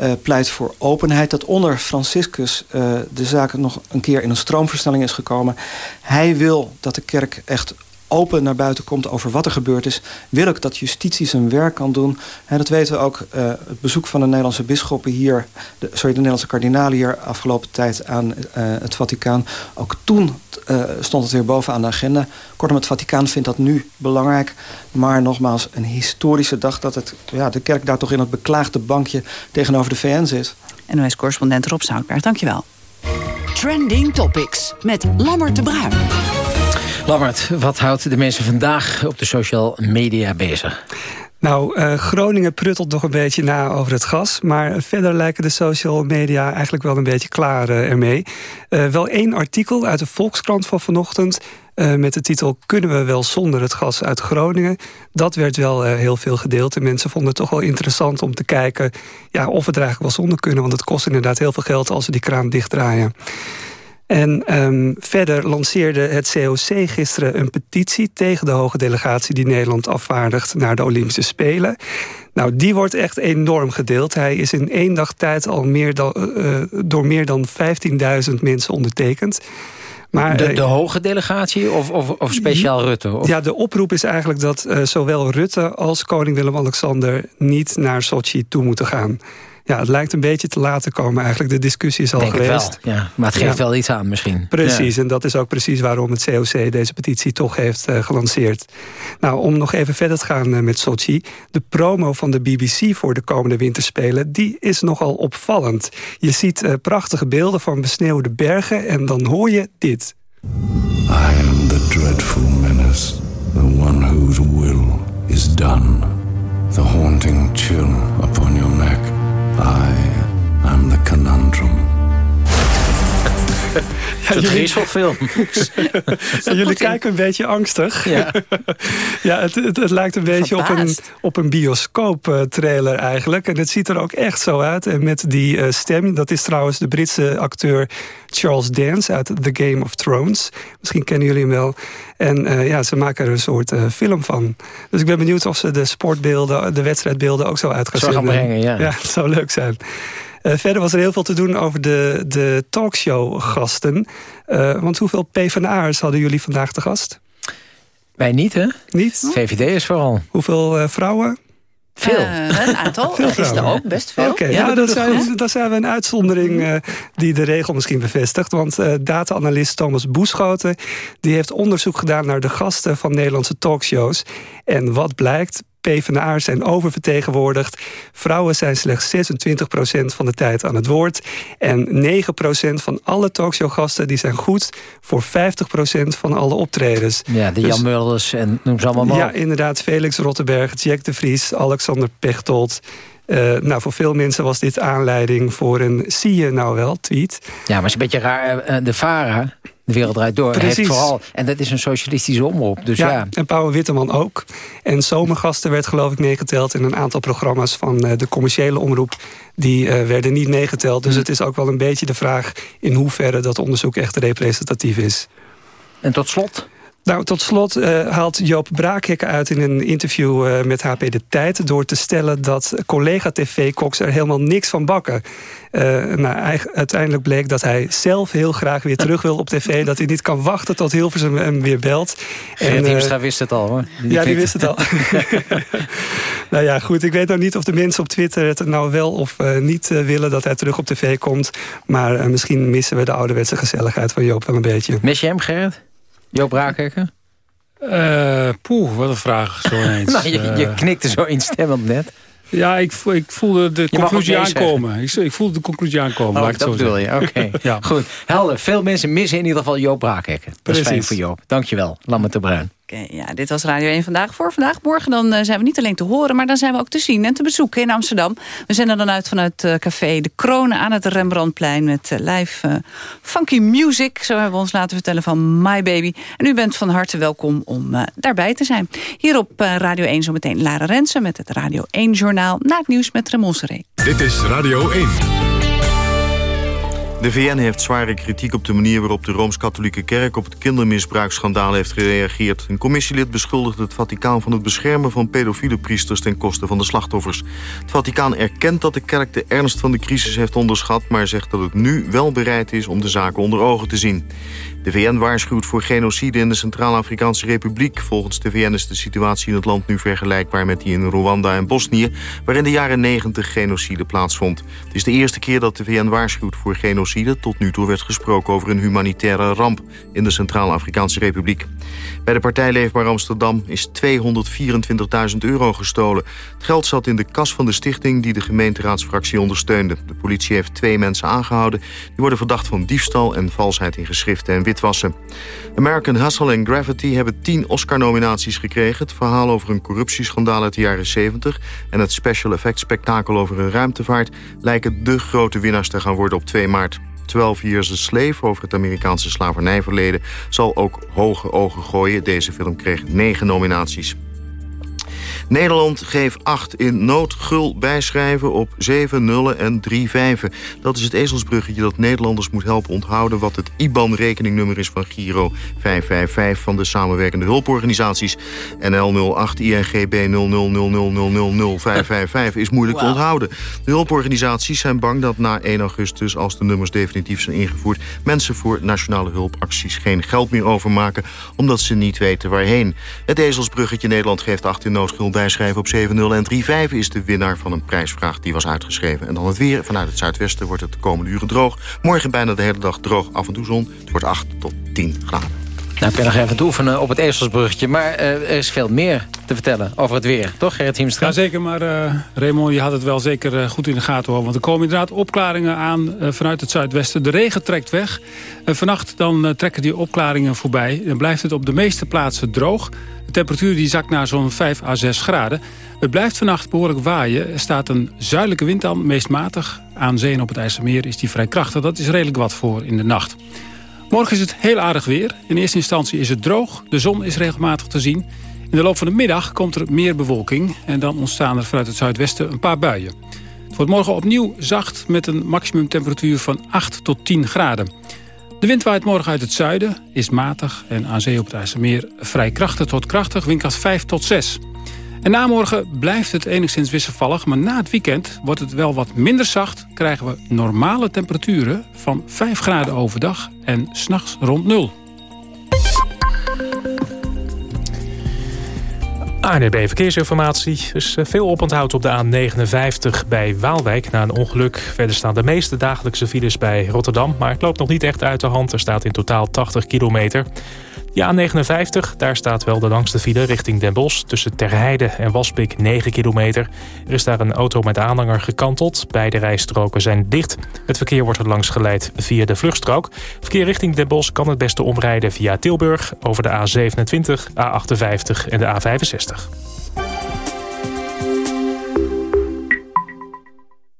Uh, pleit voor openheid. Dat onder Franciscus uh, de zaak nog een keer in een stroomversnelling is gekomen. Hij wil dat de kerk echt open naar buiten komt over wat er gebeurd is... wil ik dat justitie zijn werk kan doen. En dat weten we ook, uh, het bezoek van de Nederlandse bisschoppen hier... De, sorry, de Nederlandse kardinalen hier afgelopen tijd aan uh, het Vaticaan. Ook toen uh, stond het weer bovenaan de agenda. Kortom, het Vaticaan vindt dat nu belangrijk. Maar nogmaals, een historische dag dat het, ja, de kerk daar toch in het beklaagde bankje tegenover de VN zit. NOS-correspondent Rob Zoutberg, dankjewel. Trending Topics met Lammert de Bruin. Lammert, wat houdt de mensen vandaag op de social media bezig? Nou, uh, Groningen pruttelt nog een beetje na over het gas. Maar verder lijken de social media eigenlijk wel een beetje klaar uh, ermee. Uh, wel één artikel uit de Volkskrant van vanochtend... met de titel Kunnen we wel zonder het gas uit Groningen? Dat werd wel heel veel gedeeld. En mensen vonden het toch wel interessant om te kijken... Ja, of we er eigenlijk wel zonder kunnen. Want het kost inderdaad heel veel geld als we die kraan dichtdraaien. En um, verder lanceerde het COC gisteren een petitie... tegen de hoge delegatie die Nederland afvaardigt naar de Olympische Spelen. Nou, die wordt echt enorm gedeeld. Hij is in één dag tijd al meer dan, uh, door meer dan 15.000 mensen ondertekend. Maar, de, de, hoge delegatie of, of, of speciaal Rutte? Of? Ja, de oproep is eigenlijk dat uh, zowel Rutte als koning Willem-Alexander... niet naar Sochi toe moeten gaan ja, het lijkt een beetje te laat te komen eigenlijk. De discussie is al Denk geweest. Wel, ja. Maar het geeft wel iets aan misschien. Precies, en dat is ook precies waarom het COC deze petitie toch heeft uh, gelanceerd. Nou, om nog even verder te gaan uh, met Sochi. De promo van de BBC voor de komende winterspelen... die is nogal opvallend. Je ziet uh, prachtige beelden van besneeuwde bergen... en dan hoor je dit. I am the dreadful menace. The one whose will is done. The haunting chill upon your neck. I am the conundrum. Het is film. jullie kijken een beetje angstig. Ja, ja het, het, het, lijkt een beetje op een, op een bioscoop-trailer eigenlijk. En het ziet er ook echt zo uit. En met die uh, stem, dat is trouwens de Britse acteur Charles Dance uit The Game of Thrones. Misschien kennen jullie hem wel. En uh, ja, ze maken er een soort uh, film van. Dus ik ben benieuwd of ze de sportbeelden, de wedstrijdbeelden ook zo uit gaan, gaan brengen. Ja. ja, het zou leuk zijn. Uh, verder was er heel veel te doen over de, de talkshow-gasten. Uh, want hoeveel PvdA'ers hadden jullie vandaag te gast? Wij niet, hè? Niet? VVD is vooral. Hoeveel uh, vrouwen? Veel. een aantal. Veel Gisteren ook, best veel. Oké, okay, ja, ja dat, zijn, dat zijn we een uitzondering uh, die de regel misschien bevestigt. Want uh, data-analyst Thomas Boeschoten... die heeft onderzoek gedaan naar de gasten van Nederlandse talkshows. En wat blijkt? PvdA'ers zijn oververtegenwoordigd. Vrouwen zijn slechts 26% van de tijd aan het woord. En 9% van alle talkshowgasten die zijn goed voor 50% van alle optredens. Ja, de Jan dus, Mulders en noem ze allemaal Ja, inderdaad. Felix Rottenberg, Jack de Vries, Alexander Pechtold... Uh, nou, voor veel mensen was dit aanleiding voor een zie je nou wel tweet. Ja, maar het is een beetje raar. De VARA, de wereld draait door. Precies. Heeft vooral, en dat is een socialistische omroep. Dus ja, ja. en Pauw Witteman ook. En Zomergasten werd geloof ik meegeteld in een aantal programma's van de commerciële omroep. Die uh, werden niet meegeteld. Dus hm. het is ook wel een beetje de vraag in hoeverre dat onderzoek echt representatief is. En tot slot? Nou, tot slot uh, haalt Joop Braakhekken uit in een interview uh, met HP De Tijd... door te stellen dat collega-tv-koks er helemaal niks van bakken. Uh, nou, uiteindelijk bleek dat hij zelf heel graag weer terug wil op tv... dat hij niet kan wachten tot Hilversum hem weer belt. Gerrit Hiemstra wist het al, hoor. Die ja, die wist het al. nou ja, goed, ik weet nou niet of de mensen op Twitter het nou wel of niet willen... dat hij terug op tv komt. Maar misschien missen we de ouderwetse gezelligheid van Joop wel een beetje. Mis je hem, Gerrit? Joop Braakhekken? Uh, poeh, wat een vraag zo ineens. nou, je, je knikte zo instemmend net. Ja, ik, ik voelde de conclusie aankomen. Ik, ik, voelde de conclusie aankomen. Oh, laat dat bedoel je, oké. ja. Goed, helder. Veel mensen missen in ieder geval Joop Braakhekken. Dat is fijn voor Joop. Dankjewel, Lammert de Bruin. Oké, ja, dit was Radio 1 Vandaag voor vandaag. Morgen dan uh, zijn we niet alleen te horen, maar dan zijn we ook te zien en te bezoeken in Amsterdam. We er dan uit vanuit uh, café De Kronen aan het Rembrandtplein... met live funky music, zo hebben we ons laten vertellen van My Baby. En u bent van harte welkom om daarbij te zijn. Hier op Radio 1 zometeen Lara Rensen met het Radio 1-journaal... na het nieuws met Seré. Dit is Radio 1. De VN heeft zware kritiek op de manier waarop de Rooms-Katholieke Kerk... op het kindermisbruiksschandaal heeft gereageerd. Een commissielid beschuldigt het Vaticaan van het beschermen van pedofiele priesters... ten koste van de slachtoffers. Het Vaticaan erkent dat de kerk de ernst van de crisis heeft onderschat... maar zegt dat het nu wel bereid is om de zaken onder ogen te zien. De VN waarschuwt voor genocide in de Centraal-Afrikaanse Republiek. Volgens de VN is de situatie in het land nu vergelijkbaar met die in Rwanda en Bosnië... waar in de jaren 90 genocide plaatsvond. Het is de eerste keer dat de VN waarschuwt voor genocide. Tot nu toe werd gesproken over een humanitaire ramp in de Centraal-Afrikaanse Republiek. Bij de partij Leefbaar Amsterdam is 224.000 euro gestolen. Het geld zat in de kas van de stichting die de gemeenteraadsfractie ondersteunde. De politie heeft twee mensen aangehouden. Die worden verdacht van diefstal en valsheid in geschriften en witwassen. American Hustle en Gravity hebben tien Oscar-nominaties gekregen. Het verhaal over een corruptieschandaal uit de jaren 70... en het special effect spektakel over een ruimtevaart... lijken de grote winnaars te gaan worden op 2 maart. 12 Years a Slave over het Amerikaanse slavernijverleden... zal ook hoge ogen gooien. Deze film kreeg negen nominaties. Nederland geeft 8 in noodgul bijschrijven op 7 nullen en 3 vijven. Dat is het ezelsbruggetje dat Nederlanders moet helpen onthouden... wat het IBAN-rekeningnummer is van Giro 555 van de samenwerkende hulporganisaties. NL 08 INGB 0000000555 is moeilijk te onthouden. De hulporganisaties zijn bang dat na 1 augustus, als de nummers definitief zijn ingevoerd... mensen voor nationale hulpacties geen geld meer overmaken... omdat ze niet weten waarheen. Het ezelsbruggetje Nederland geeft 8 in noodgul bijschrijven op 7-0 en 3-5 is de winnaar van een prijsvraag die was uitgeschreven. En dan het weer. Vanuit het zuidwesten wordt het de komende uren droog. Morgen bijna de hele dag droog, af en toe zon. Het wordt 8 tot 10 graden. Nou, ik ben nog even te oefenen op het Ezelsbruggetje. Maar uh, er is veel meer te vertellen over het weer. Toch, Gerrit Hiemstra? Ja, zeker. Maar uh, Raymond, je had het wel zeker uh, goed in de gaten. Hoor. Want er komen inderdaad opklaringen aan vanuit het zuidwesten. De regen trekt weg. vannacht dan trekken die opklaringen voorbij. Dan blijft het op de meeste plaatsen droog. De temperatuur die zakt naar zo'n 5 à 6 graden. Het blijft vannacht behoorlijk waaien. Er staat een zuidelijke wind aan, meest matig. Aan zee en op het IJsselmeer is die vrij krachtig. Dat is redelijk wat voor in de nacht. Morgen is het heel aardig weer. In eerste instantie is het droog. De zon is regelmatig te zien. In de loop van de middag komt er meer bewolking. En dan ontstaan er vanuit het zuidwesten een paar buien. Het wordt morgen opnieuw zacht met een maximumtemperatuur van 8 tot 10 graden. De wind waait morgen uit het zuiden, is matig en aan zee op het IJsselmeer vrij krachtig tot krachtig, windkracht 5 tot 6. En na morgen blijft het enigszins wisselvallig, maar na het weekend wordt het wel wat minder zacht. Krijgen we normale temperaturen van 5 graden overdag en s'nachts rond 0. ANB Verkeersinformatie. Er is eh, veel oponthoud op de A59 bij Waalwijk na een ongeluk. Verder staan de meeste dagelijkse files bij Rotterdam. Maar het loopt nog niet echt uit de hand. Er staat in totaal 80 kilometer. Ja, 59 daar staat wel de langste file richting Den Bosch. Tussen Terheide en Waspik 9 kilometer. Er is daar een auto met aanhanger gekanteld. Beide rijstroken zijn dicht. Het verkeer wordt er langs geleid via de vluchtstrook. Verkeer richting Den Bosch kan het beste omrijden via Tilburg... over de A27, A58 en de A65.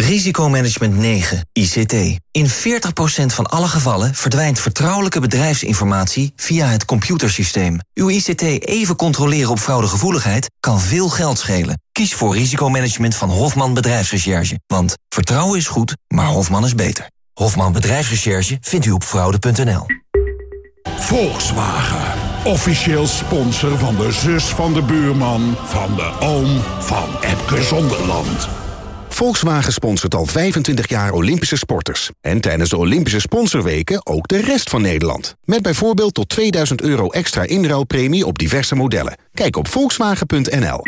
Risicomanagement 9, ICT. In 40% van alle gevallen verdwijnt vertrouwelijke bedrijfsinformatie via het computersysteem. Uw ICT even controleren op fraudegevoeligheid kan veel geld schelen. Kies voor risicomanagement van Hofman Bedrijfsrecherche. Want vertrouwen is goed, maar Hofman is beter. Hofman Bedrijfsrecherche vindt u op fraude.nl. Volkswagen. Officieel sponsor van de zus van de buurman... van de oom van Epke Zonderland. Volkswagen sponsort al 25 jaar Olympische sporters. En tijdens de Olympische sponsorweken ook de rest van Nederland. Met bijvoorbeeld tot 2000 euro extra inruilpremie op diverse modellen. Kijk op volkswagen.nl.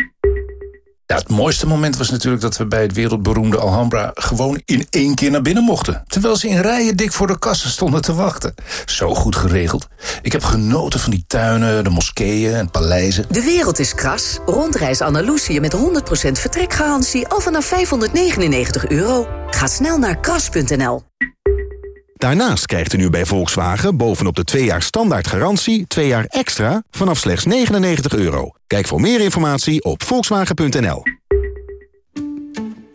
Ja, het mooiste moment was natuurlijk dat we bij het wereldberoemde Alhambra... gewoon in één keer naar binnen mochten. Terwijl ze in rijen dik voor de kassen stonden te wachten. Zo goed geregeld. Ik heb genoten van die tuinen, de moskeeën en paleizen. De wereld is kras. Rondreis Andalusië met 100% vertrekgarantie al vanaf 599 euro. Ga snel naar kras.nl. Daarnaast krijgt u nu bij Volkswagen bovenop de 2 jaar standaard garantie... 2 jaar extra vanaf slechts 99 euro. Kijk voor meer informatie op volkswagen.nl.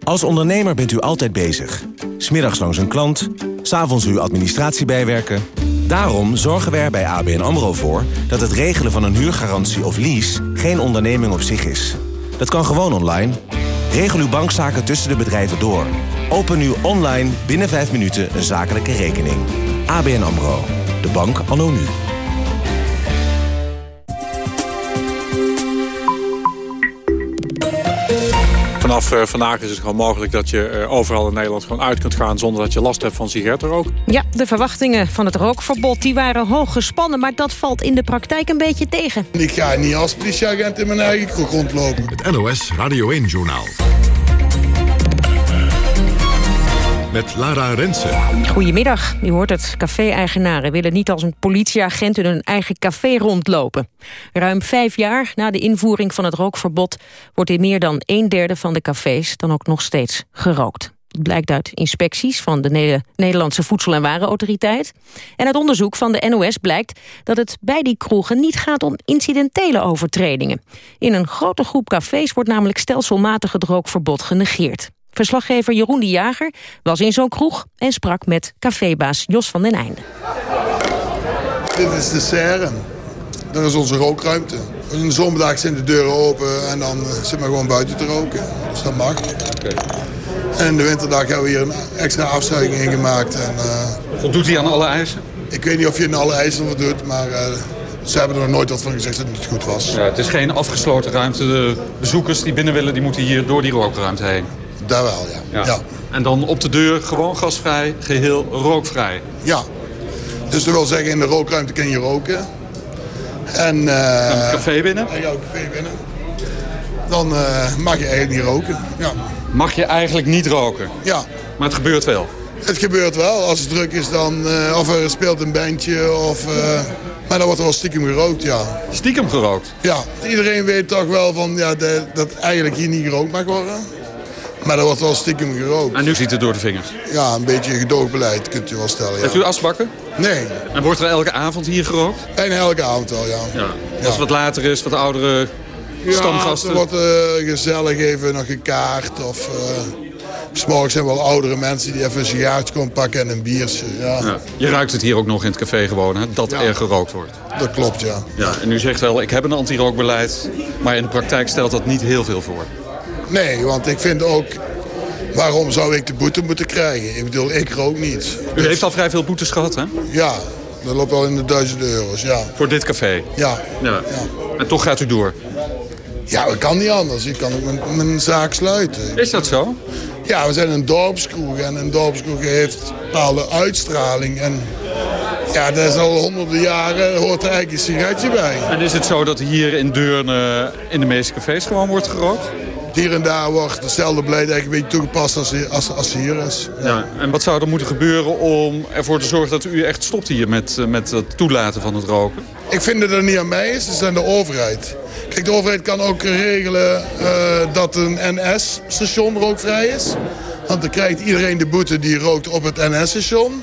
Als ondernemer bent u altijd bezig. Smiddags langs een klant, s'avonds uw administratie bijwerken. Daarom zorgen we er bij ABN AMRO voor... dat het regelen van een huurgarantie of lease geen onderneming op zich is. Dat kan gewoon online. Regel uw bankzaken tussen de bedrijven door. Open nu online binnen 5 minuten een zakelijke rekening. ABN AMRO. De bank anno nu. Vanaf uh, vandaag is het gewoon mogelijk dat je uh, overal in Nederland gewoon uit kunt gaan... zonder dat je last hebt van sigarettenrook. Ja, de verwachtingen van het rookverbod die waren hoog gespannen... maar dat valt in de praktijk een beetje tegen. Ik ga niet als politieagent in mijn eigen kroeg rondlopen. Het NOS Radio 1-journaal. Met Lara Rensen. Goedemiddag, u hoort het. Café-eigenaren willen niet als een politieagent in hun eigen café rondlopen. Ruim vijf jaar na de invoering van het rookverbod... wordt in meer dan een derde van de cafés dan ook nog steeds gerookt. Dat blijkt uit inspecties van de Nederlandse Voedsel- en Warenautoriteit. En uit onderzoek van de NOS blijkt dat het bij die kroegen niet gaat om incidentele overtredingen. In een grote groep cafés wordt namelijk stelselmatig het rookverbod genegeerd. Verslaggever Jeroen de Jager was in zo'n kroeg en sprak met cafébaas Jos van den Einde. Dit is de serre. Dat is onze rookruimte. In de zomerdag zijn de deuren open en dan zit men gewoon buiten te roken. Dus dat mag. En in de winterdag hebben we hier een extra afzuiging in gemaakt. En, uh, Voldoet hij aan alle eisen? Ik weet niet of je aan alle eisen voldoet, maar uh, ze hebben er nog nooit wat van gezegd dat het niet goed was. Ja, het is geen afgesloten ruimte. De bezoekers die binnen willen, die moeten hier door die rookruimte heen. Daar wel, ja. ja. En dan op de deur gewoon gasvrij, geheel rookvrij. Ja. Dus dat wil zeggen, in de rookruimte kun je roken. En, uh, een café binnen? En jouw café binnen. Dan uh, mag je eigenlijk niet roken. Ja. Mag je eigenlijk niet roken? Ja. Maar het gebeurt wel? Het gebeurt wel. Als het druk is, dan, uh, of er speelt een bandje. Of, maar dan wordt er wel stiekem gerookt, ja. Stiekem gerookt? Ja. Iedereen weet toch wel van, ja, de, dat eigenlijk hier niet gerookt mag worden. Maar er wordt wel stiekem gerookt. En nu ziet het door de vingers? Ja, een beetje gedoogbeleid kunt u wel stellen. Ja. Heeft u asbakken? Nee. En wordt er elke avond hier gerookt? Bijna elke avond wel, ja. ja. Als het wat later is, wat oudere stamgasten? Ja, wordt uh, gezellig even nog een kaart. Of uh, s'morgens zijn wel oudere mensen die even een sigaartje komen pakken en een biertje. Ja. ja. Je ruikt het hier ook nog in het café gewoon, hè? dat er gerookt wordt. Dat klopt, ja. ja. En u zegt wel, ik heb een anti-rookbeleid. Maar in de praktijk stelt dat niet heel veel voor. Nee, want ik vind ook... Waarom zou ik de boete moeten krijgen? Ik bedoel, ik rook niet. U heeft al vrij veel boetes gehad, hè? Ja, dat loopt wel in de duizenden euro's, ja. Voor dit café? Ja. ja. ja. En toch gaat u door? Ja, dat kan niet anders. Ik kan ook mijn, mijn zaak sluiten. Is dat zo? Ja, we zijn een dorpskroeg en een dorpskroeg heeft bepaalde uitstraling. En ja, dat is al honderden jaren, hoort er eigenlijk een sigaretje bij. En is het zo dat hier in Deurne in de meeste cafés gewoon wordt gerookt? Hier en daar wordt hetzelfde beleid eigenlijk een beetje toegepast als, als, als hier is. Ja. ja. en wat zou er moeten gebeuren om ervoor te zorgen dat u echt stopt hier met, met het toelaten van het roken? Ik vind dat het niet aan mij is, het is aan de overheid. Kijk, de overheid kan ook regelen uh, dat een NS-station rookvrij is. Want dan krijgt iedereen de boete die rookt op het NS-station.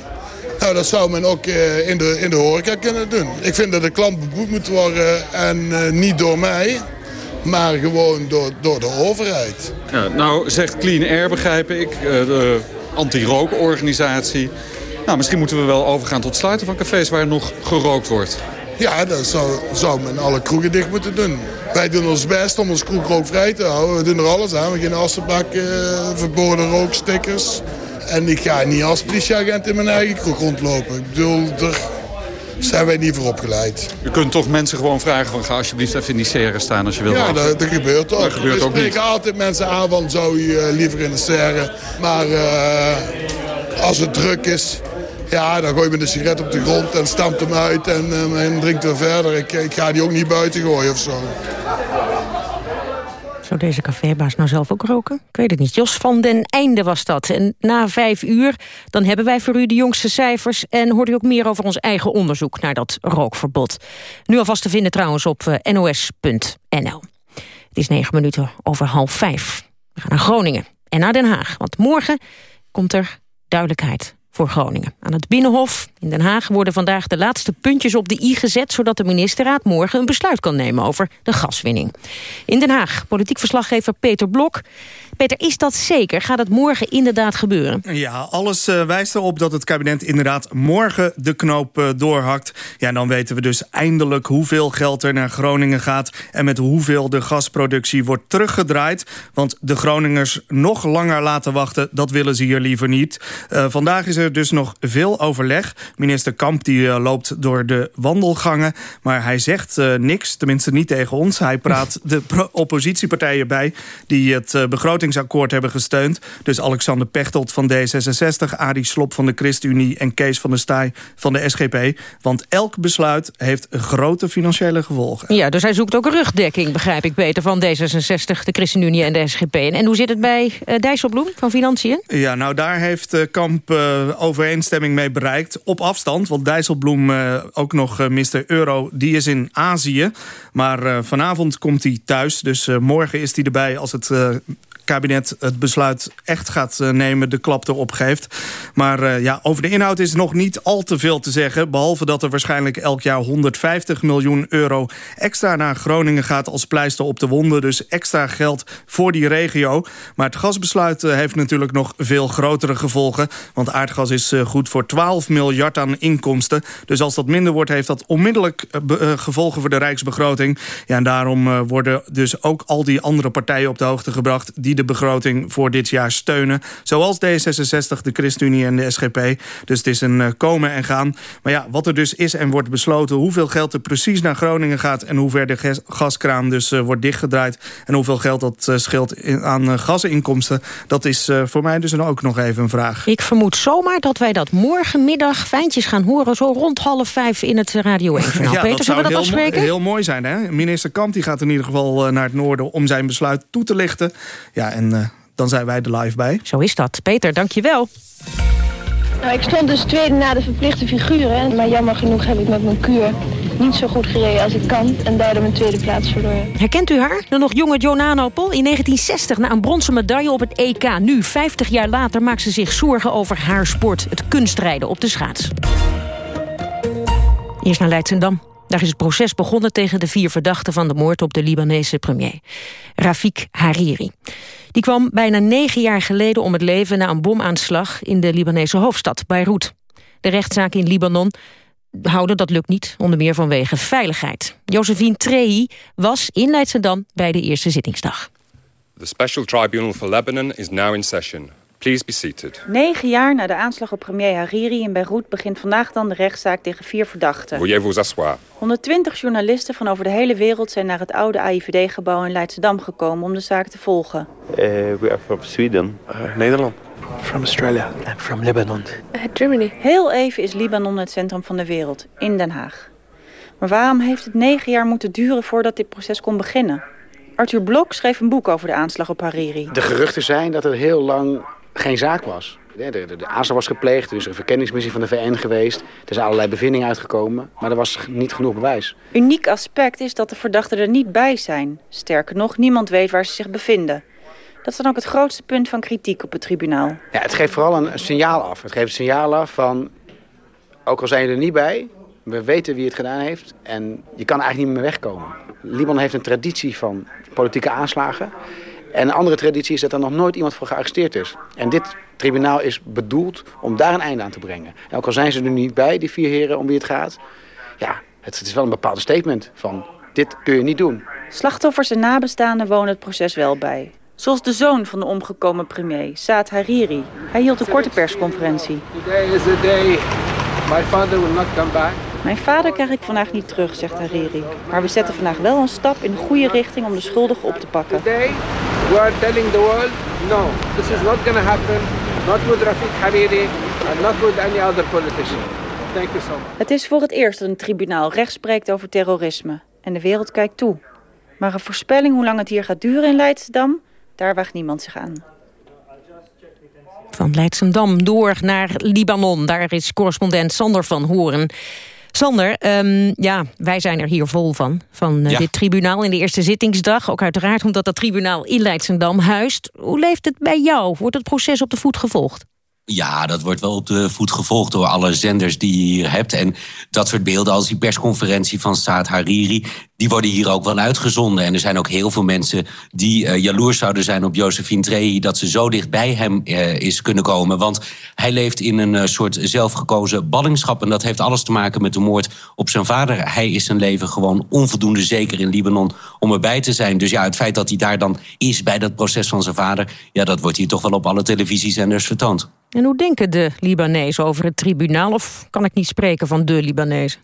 Nou, dat zou men ook uh, in, de, in de horeca kunnen doen. Ik vind dat de klant beboet moet worden en uh, niet door mij maar gewoon door, door de overheid. Ja, nou zegt Clean Air, begrijp ik, de anti-rookorganisatie. Nou, misschien moeten we wel overgaan tot sluiten van cafés waar nog gerookt wordt. Ja, dat zou, zou men alle kroegen dicht moeten doen. Wij doen ons best om ons kroeg rookvrij te houden. We doen er alles aan. We gaan assenbakken, uh, verboden rookstickers. En ik ga niet als politieagent in mijn eigen kroeg rondlopen. Ik bedoel, er, zijn wij niet voor opgeleid. Je kunt toch mensen gewoon vragen van ga alsjeblieft even in die serre staan als je wil. Ja, dat, dat gebeurt toch. Dat gebeurt ook niet. spreken altijd mensen aan van zou je eh, liever in de serre. Maar uh, als het druk is, ja, dan gooi je met een sigaret op de grond en stampt hem uit en, uh, en drinkt er verder. Ik, ik ga die ook niet buiten gooien of zo. Zou deze cafébaas nou zelf ook roken? Ik weet het niet. Jos van den Einde was dat. En na vijf uur dan hebben wij voor u de jongste cijfers... en hoort u ook meer over ons eigen onderzoek naar dat rookverbod. Nu alvast te vinden trouwens op eh, nos.nl. Het is negen minuten over half vijf. We gaan naar Groningen en naar Den Haag. Want morgen komt er duidelijkheid voor Groningen. Aan het Binnenhof in Den Haag worden vandaag de laatste puntjes op de i gezet... zodat de ministerraad morgen een besluit kan nemen over de gaswinning. In Den Haag, politiek verslaggever Peter Blok. Peter, is dat zeker? Gaat het morgen inderdaad gebeuren? Ja, alles uh, wijst erop dat het kabinet inderdaad morgen de knoop uh, doorhakt. Ja, dan weten we dus eindelijk hoeveel geld er naar Groningen gaat... en met hoeveel de gasproductie wordt teruggedraaid. Want de Groningers nog langer laten wachten, dat willen ze hier liever niet. Uh, vandaag is er dus nog veel overleg. Minister Kamp die loopt door de wandelgangen, maar hij zegt niks. Tenminste niet tegen ons. Hij praat de oppositiepartijen bij die het begroting begrotingsakkoord hebben gesteund. Dus Alexander Pechtold van D66, Adi Slop van de ChristenUnie... en Kees van der Staaij van de SGP. Want elk besluit heeft grote financiële gevolgen. Ja, dus hij zoekt ook rugdekking, begrijp ik beter... van D66, de ChristenUnie en de SGP. En hoe zit het bij uh, Dijsselbloem van Financiën? Ja, nou daar heeft uh, Kamp uh, overeenstemming mee bereikt. Op afstand, want Dijsselbloem, ook nog Mr. Euro... die is in Azië. Maar vanavond komt hij thuis. Dus morgen is hij erbij als het kabinet het besluit echt gaat eh, nemen, de klap erop geeft. Maar uh, ja, over de inhoud is nog niet al te veel te zeggen. Behalve dat er waarschijnlijk elk jaar 150 miljoen euro extra naar Groningen gaat als pleister op de wonden. Dus extra geld voor die regio. Maar het gasbesluit uh, heeft natuurlijk nog veel grotere gevolgen. Want aardgas is goed voor 12 miljard aan inkomsten. Dus als dat minder wordt, heeft dat onmiddellijk gevolgen voor de rijksbegroting. Ja, en daarom worden dus ook al die andere partijen op de hoogte gebracht... die de begroting voor dit jaar steunen. Zoals D66, de ChristenUnie en de SGP. Dus het is een uh, komen en gaan. Maar ja, wat er dus is en wordt besloten... hoeveel geld er precies naar Groningen gaat... en hoe ver de gaskraan dus uh, wordt dichtgedraaid... en hoeveel geld dat uh, scheelt in, aan gasinkomsten... dat is voor mij dus ook nog even een vraag. Ik vermoed zomaar dat wij dat morgenmiddag fijntjes gaan horen... zo rond half vijf in het Radio 1-journaal. ja, Peter, dat zou we dat heel, afspreken? heel mooi zijn, hè? Minister Kamp die gaat in ieder geval naar het noorden... om zijn besluit toe te lichten. Ja, en uh, dan zijn wij er live bij. Zo is dat. Peter, dank je wel. Nou, ik stond dus tweede na de verplichte figuren. Maar jammer genoeg heb ik met mijn kuur niet zo goed gereden als ik kan. En daardoor mijn tweede plaats verloren. Herkent u haar? De nog jonge Joan Opel? In 1960 na een bronzen medaille op het EK. Nu, 50 jaar later, maakt ze zich zorgen over haar sport. Het kunstrijden op de schaats. Eerst naar Leidsendam. Daar is het proces begonnen tegen de vier verdachten van de moord op de Libanese premier. Rafik Hariri. Die kwam bijna negen jaar geleden om het leven na een bomaanslag in de Libanese hoofdstad Beirut. De rechtszaak in Libanon houden, dat lukt niet, onder meer vanwege veiligheid. Josephine Trehi was in Leidschendam bij de eerste zittingsdag. The Special Tribunal for Lebanon is now in session. Please be seated. Negen jaar na de aanslag op premier Hariri in Beirut begint vandaag dan de rechtszaak tegen vier verdachten. Veuillez vous asseoir. 120 journalisten van over de hele wereld zijn naar het oude AIVD-gebouw in Leidschendam gekomen om de zaak te volgen. Uh, we are from Sweden. Uh, Nederland. From Australia. And from Lebanon. Uh, Germany. Heel even is Libanon het centrum van de wereld, in Den Haag. Maar waarom heeft het negen jaar moeten duren voordat dit proces kon beginnen? Arthur Blok schreef een boek over de aanslag op Hariri. De geruchten zijn dat het heel lang geen zaak was. De, de, de aanslag was gepleegd, er is een verkenningsmissie van de VN geweest. Er zijn allerlei bevindingen uitgekomen, maar er was niet genoeg bewijs. Uniek aspect is dat de verdachten er niet bij zijn. Sterker nog, niemand weet waar ze zich bevinden. Dat is dan ook het grootste punt van kritiek op het tribunaal. Ja, het geeft vooral een, een signaal af. Het geeft een signaal af van, ook al zijn je er niet bij... we weten wie het gedaan heeft en je kan eigenlijk niet meer wegkomen. Libanon heeft een traditie van politieke aanslagen... En een andere traditie is dat er nog nooit iemand voor gearresteerd is. En dit tribunaal is bedoeld om daar een einde aan te brengen. En ook al zijn ze er niet bij, die vier heren om wie het gaat... ja, het, het is wel een bepaalde statement van dit kun je niet doen. Slachtoffers en nabestaanden wonen het proces wel bij. Zoals de zoon van de omgekomen premier, Saad Hariri. Hij hield een korte persconferentie. Today is the day my father will not come back. Mijn vader krijg ik vandaag niet terug, zegt Hariri. Maar we zetten vandaag wel een stap in de goede richting om de schuldigen op te pakken. Today, we are telling the world, no, this is not going to happen. Not with Rafik Hariri and not with any other politician. Thank you so much. Het is voor het eerst dat een tribunaal recht spreekt over terrorisme. En de wereld kijkt toe. Maar een voorspelling hoe lang het hier gaat duren in Leidschendam, daar waagt niemand zich aan. Van Leidsendam door naar Libanon. Daar is correspondent Sander van Horen. Sander, ehm, ja, wij zijn er hier vol van, van uh, dit tribunaal in de eerste zittingsdag. Ook uiteraard omdat dat tribunaal in Leidsendam huist. Hoe leeft het bij jou? Wordt het proces op de voet gevolgd? Ja, dat wordt wel op de voet gevolgd door alle zenders die je hier hebt. En dat soort beelden als die persconferentie van Saad Hariri... die worden hier ook wel uitgezonden. En er zijn ook heel veel mensen die uh, jaloers zouden zijn op Josephine Trehi... dat ze zo dicht bij hem uh, is kunnen komen. Want hij leeft in een uh, soort zelfgekozen ballingschap... en dat heeft alles te maken met de moord op zijn vader. Hij is zijn leven gewoon onvoldoende zeker in Libanon om erbij te zijn. Dus ja, het feit dat hij daar dan is bij dat proces van zijn vader... ja, dat wordt hier toch wel op alle televisiezenders vertoond. En hoe denken de Libanezen over het tribunaal? Of kan ik niet spreken van de Libanezen?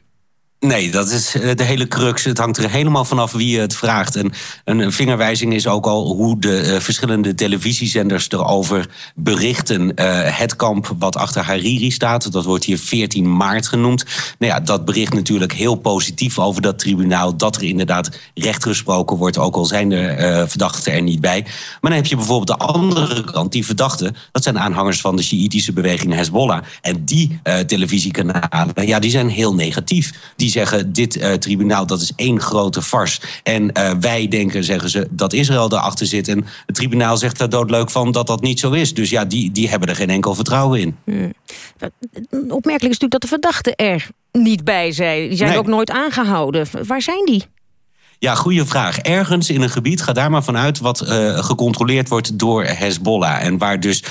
Nee, dat is eh, de hele crux. Het hangt er helemaal vanaf wie je het vraagt. En een vingerwijzing is ook al hoe de uh, verschillende televisiezenders erover berichten. Uh, het kamp wat achter Hariri staat, dat wordt hier 14 maart genoemd. Nou ja, dat bericht natuurlijk heel positief over dat tribunaal. Dat er inderdaad recht gesproken wordt, ook al zijn de verdachten er niet bij. Maar dan heb je bijvoorbeeld de andere kant, die verdachten. Dat zijn aanhangers van de Sjiitische beweging Hezbollah. En die televisiekanalen, ja, die zijn heel negatief. Die zeggen dit uh, tribunaal dat is één grote fars. En uh, wij denken, zeggen ze, dat Israël erachter zit. En het tribunaal zegt daar doodleuk van dat dat niet zo is. Dus ja, die, die hebben er geen enkel vertrouwen in. Hmm. Opmerkelijk is natuurlijk dat de verdachten er niet bij zijn. Die zijn nee. ook nooit aangehouden. Waar zijn die? Ja, goede vraag. Ergens in een gebied, ga daar maar vanuit... wat uh, gecontroleerd wordt door Hezbollah. En waar dus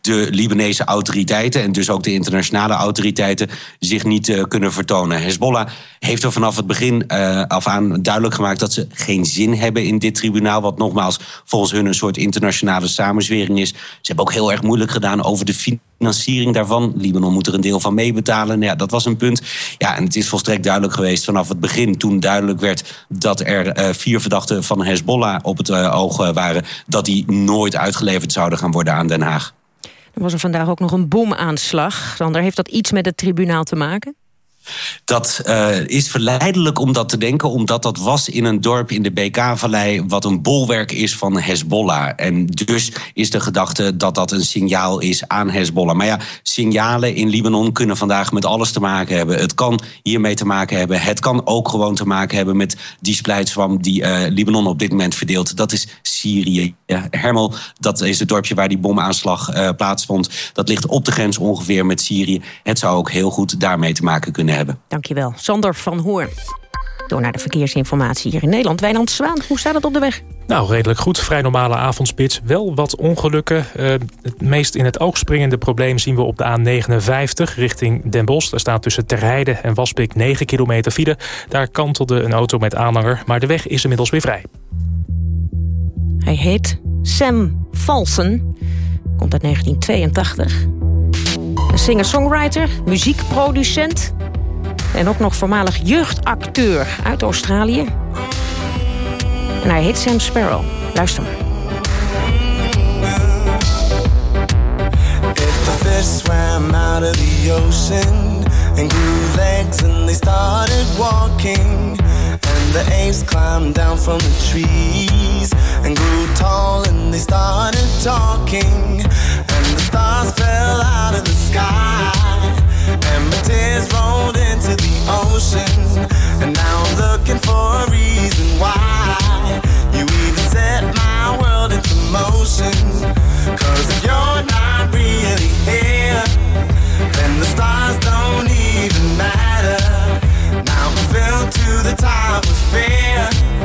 de Libanese autoriteiten... en dus ook de internationale autoriteiten... zich niet uh, kunnen vertonen. Hezbollah heeft er vanaf het begin uh, af aan duidelijk gemaakt... dat ze geen zin hebben in dit tribunaal... wat nogmaals volgens hun een soort internationale samenzwering is. Ze hebben ook heel erg moeilijk gedaan over de financiering daarvan. Libanon moet er een deel van meebetalen. Nou ja, dat was een punt. Ja, en het is volstrekt duidelijk geweest vanaf het begin... toen duidelijk werd dat er uh, vier verdachten van Hezbollah op het uh, oog uh, waren... dat die nooit uitgeleverd zouden gaan worden aan Den Haag. Er was er vandaag ook nog een bomaanslag. Sander, heeft dat iets met het tribunaal te maken? Dat uh, is verleidelijk om dat te denken, omdat dat was in een dorp in de BK-vallei... wat een bolwerk is van Hezbollah. En dus is de gedachte dat dat een signaal is aan Hezbollah. Maar ja, signalen in Libanon kunnen vandaag met alles te maken hebben. Het kan hiermee te maken hebben. Het kan ook gewoon te maken hebben met die splijtswam... die uh, Libanon op dit moment verdeelt. Dat is Syrië. Ja, Hermel, dat is het dorpje waar die bomaanslag uh, plaatsvond. Dat ligt op de grens ongeveer met Syrië. Het zou ook heel goed daarmee te maken kunnen hebben. Dankjewel. Sander van Hoorn. Door naar de verkeersinformatie hier in Nederland. Wijnand Zwaan, hoe staat het op de weg? Nou, redelijk goed. Vrij normale avondspits. Wel wat ongelukken. Uh, het meest in het oog springende probleem zien we op de A59 richting Den Bosch. Daar staat tussen Terheide en Waspik 9 kilometer file. Daar kantelde een auto met aanhanger, maar de weg is inmiddels weer vrij. Hij heet Sam Falsen. Komt uit 1982. Een singer-songwriter, muziekproducent... en ook nog voormalig jeugdacteur uit Australië. En hij heet Sam Sparrow. Luister maar. If the fish swam out of the ocean and grew legs and they started walking and the apes climbed down from the trees and grew tall and they started talking and the stars fell out of the sky and my tears rolled into the ocean. And now I'm looking for a reason why you even set my world into motion. Cause if you're not really here then the stars don't even matter. Now I'm filled to the top of fear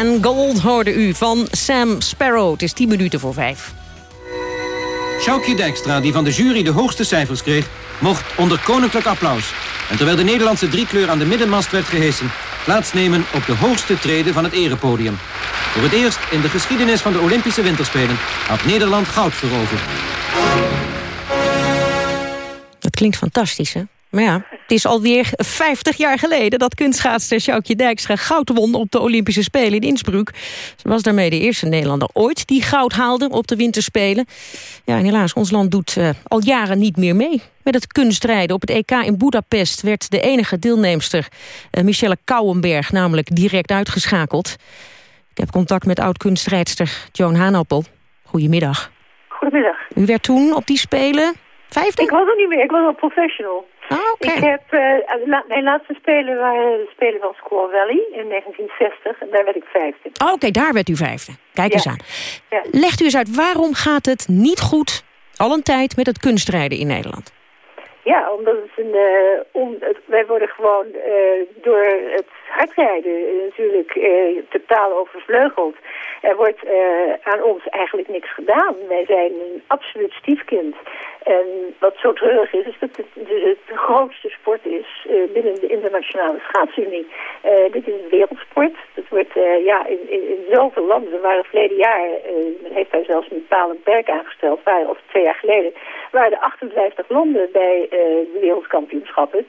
and Gold hoorde u van Sam Sparrow. Het is 10 minuten voor 5. Sjoukje Dijkstra, die van de jury de hoogste cijfers kreeg... mocht onder koninklijk applaus. En terwijl de Nederlandse driekleur aan de middenmast werd gehesen... plaatsnemen op de hoogste treden van het erepodium. Voor het eerst in de geschiedenis van de Olympische Winterspelen... had Nederland goud veroverd. Dat klinkt fantastisch, hè? Maar ja, het is alweer 50 jaar geleden dat kunstschaatster Sjoukje Dijkstra goud won op de Olympische Spelen in Innsbruck. Ze was daarmee de eerste Nederlander ooit die goud haalde op de Winterspelen. Ja, en helaas, ons land doet uh, al jaren niet meer mee. Met het kunstrijden op het EK in Budapest werd de enige deelnemster, uh, Michelle Kouwenberg, namelijk direct uitgeschakeld. Ik heb contact met oud-kunstrijdster Joan Haanappel. Goedemiddag. Goedemiddag. U werd toen op die Spelen vijfde? Ik was er niet meer, ik was al professional. Ah, okay. Ik heb, uh, la mijn laatste spelen waren de Spelen van Squaw Valley in 1960. En daar werd ik vijfde. Oh, Oké, okay, daar werd u vijfde. Kijk ja. eens aan. Ja. Legt u eens uit, waarom gaat het niet goed al een tijd met het kunstrijden in Nederland? Ja, omdat het een, uh, het, wij worden gewoon uh, door het hardrijden natuurlijk totaal overvleugeld. Er wordt aan ons eigenlijk niks gedaan. Wij zijn een absoluut stiefkind. En wat zo treurig is, is dat het de, de grootste sport is uh, binnen de internationale schaatsunie. Uh, dit is een wereldsport. Dat wordt uh, ja, in, in, zoveel landen. Er waren verleden jaar, men heeft daar zelfs een paal en perk aangesteld, waren, of twee jaar geleden, waren er 58 landen bij de wereldkampioenschappen.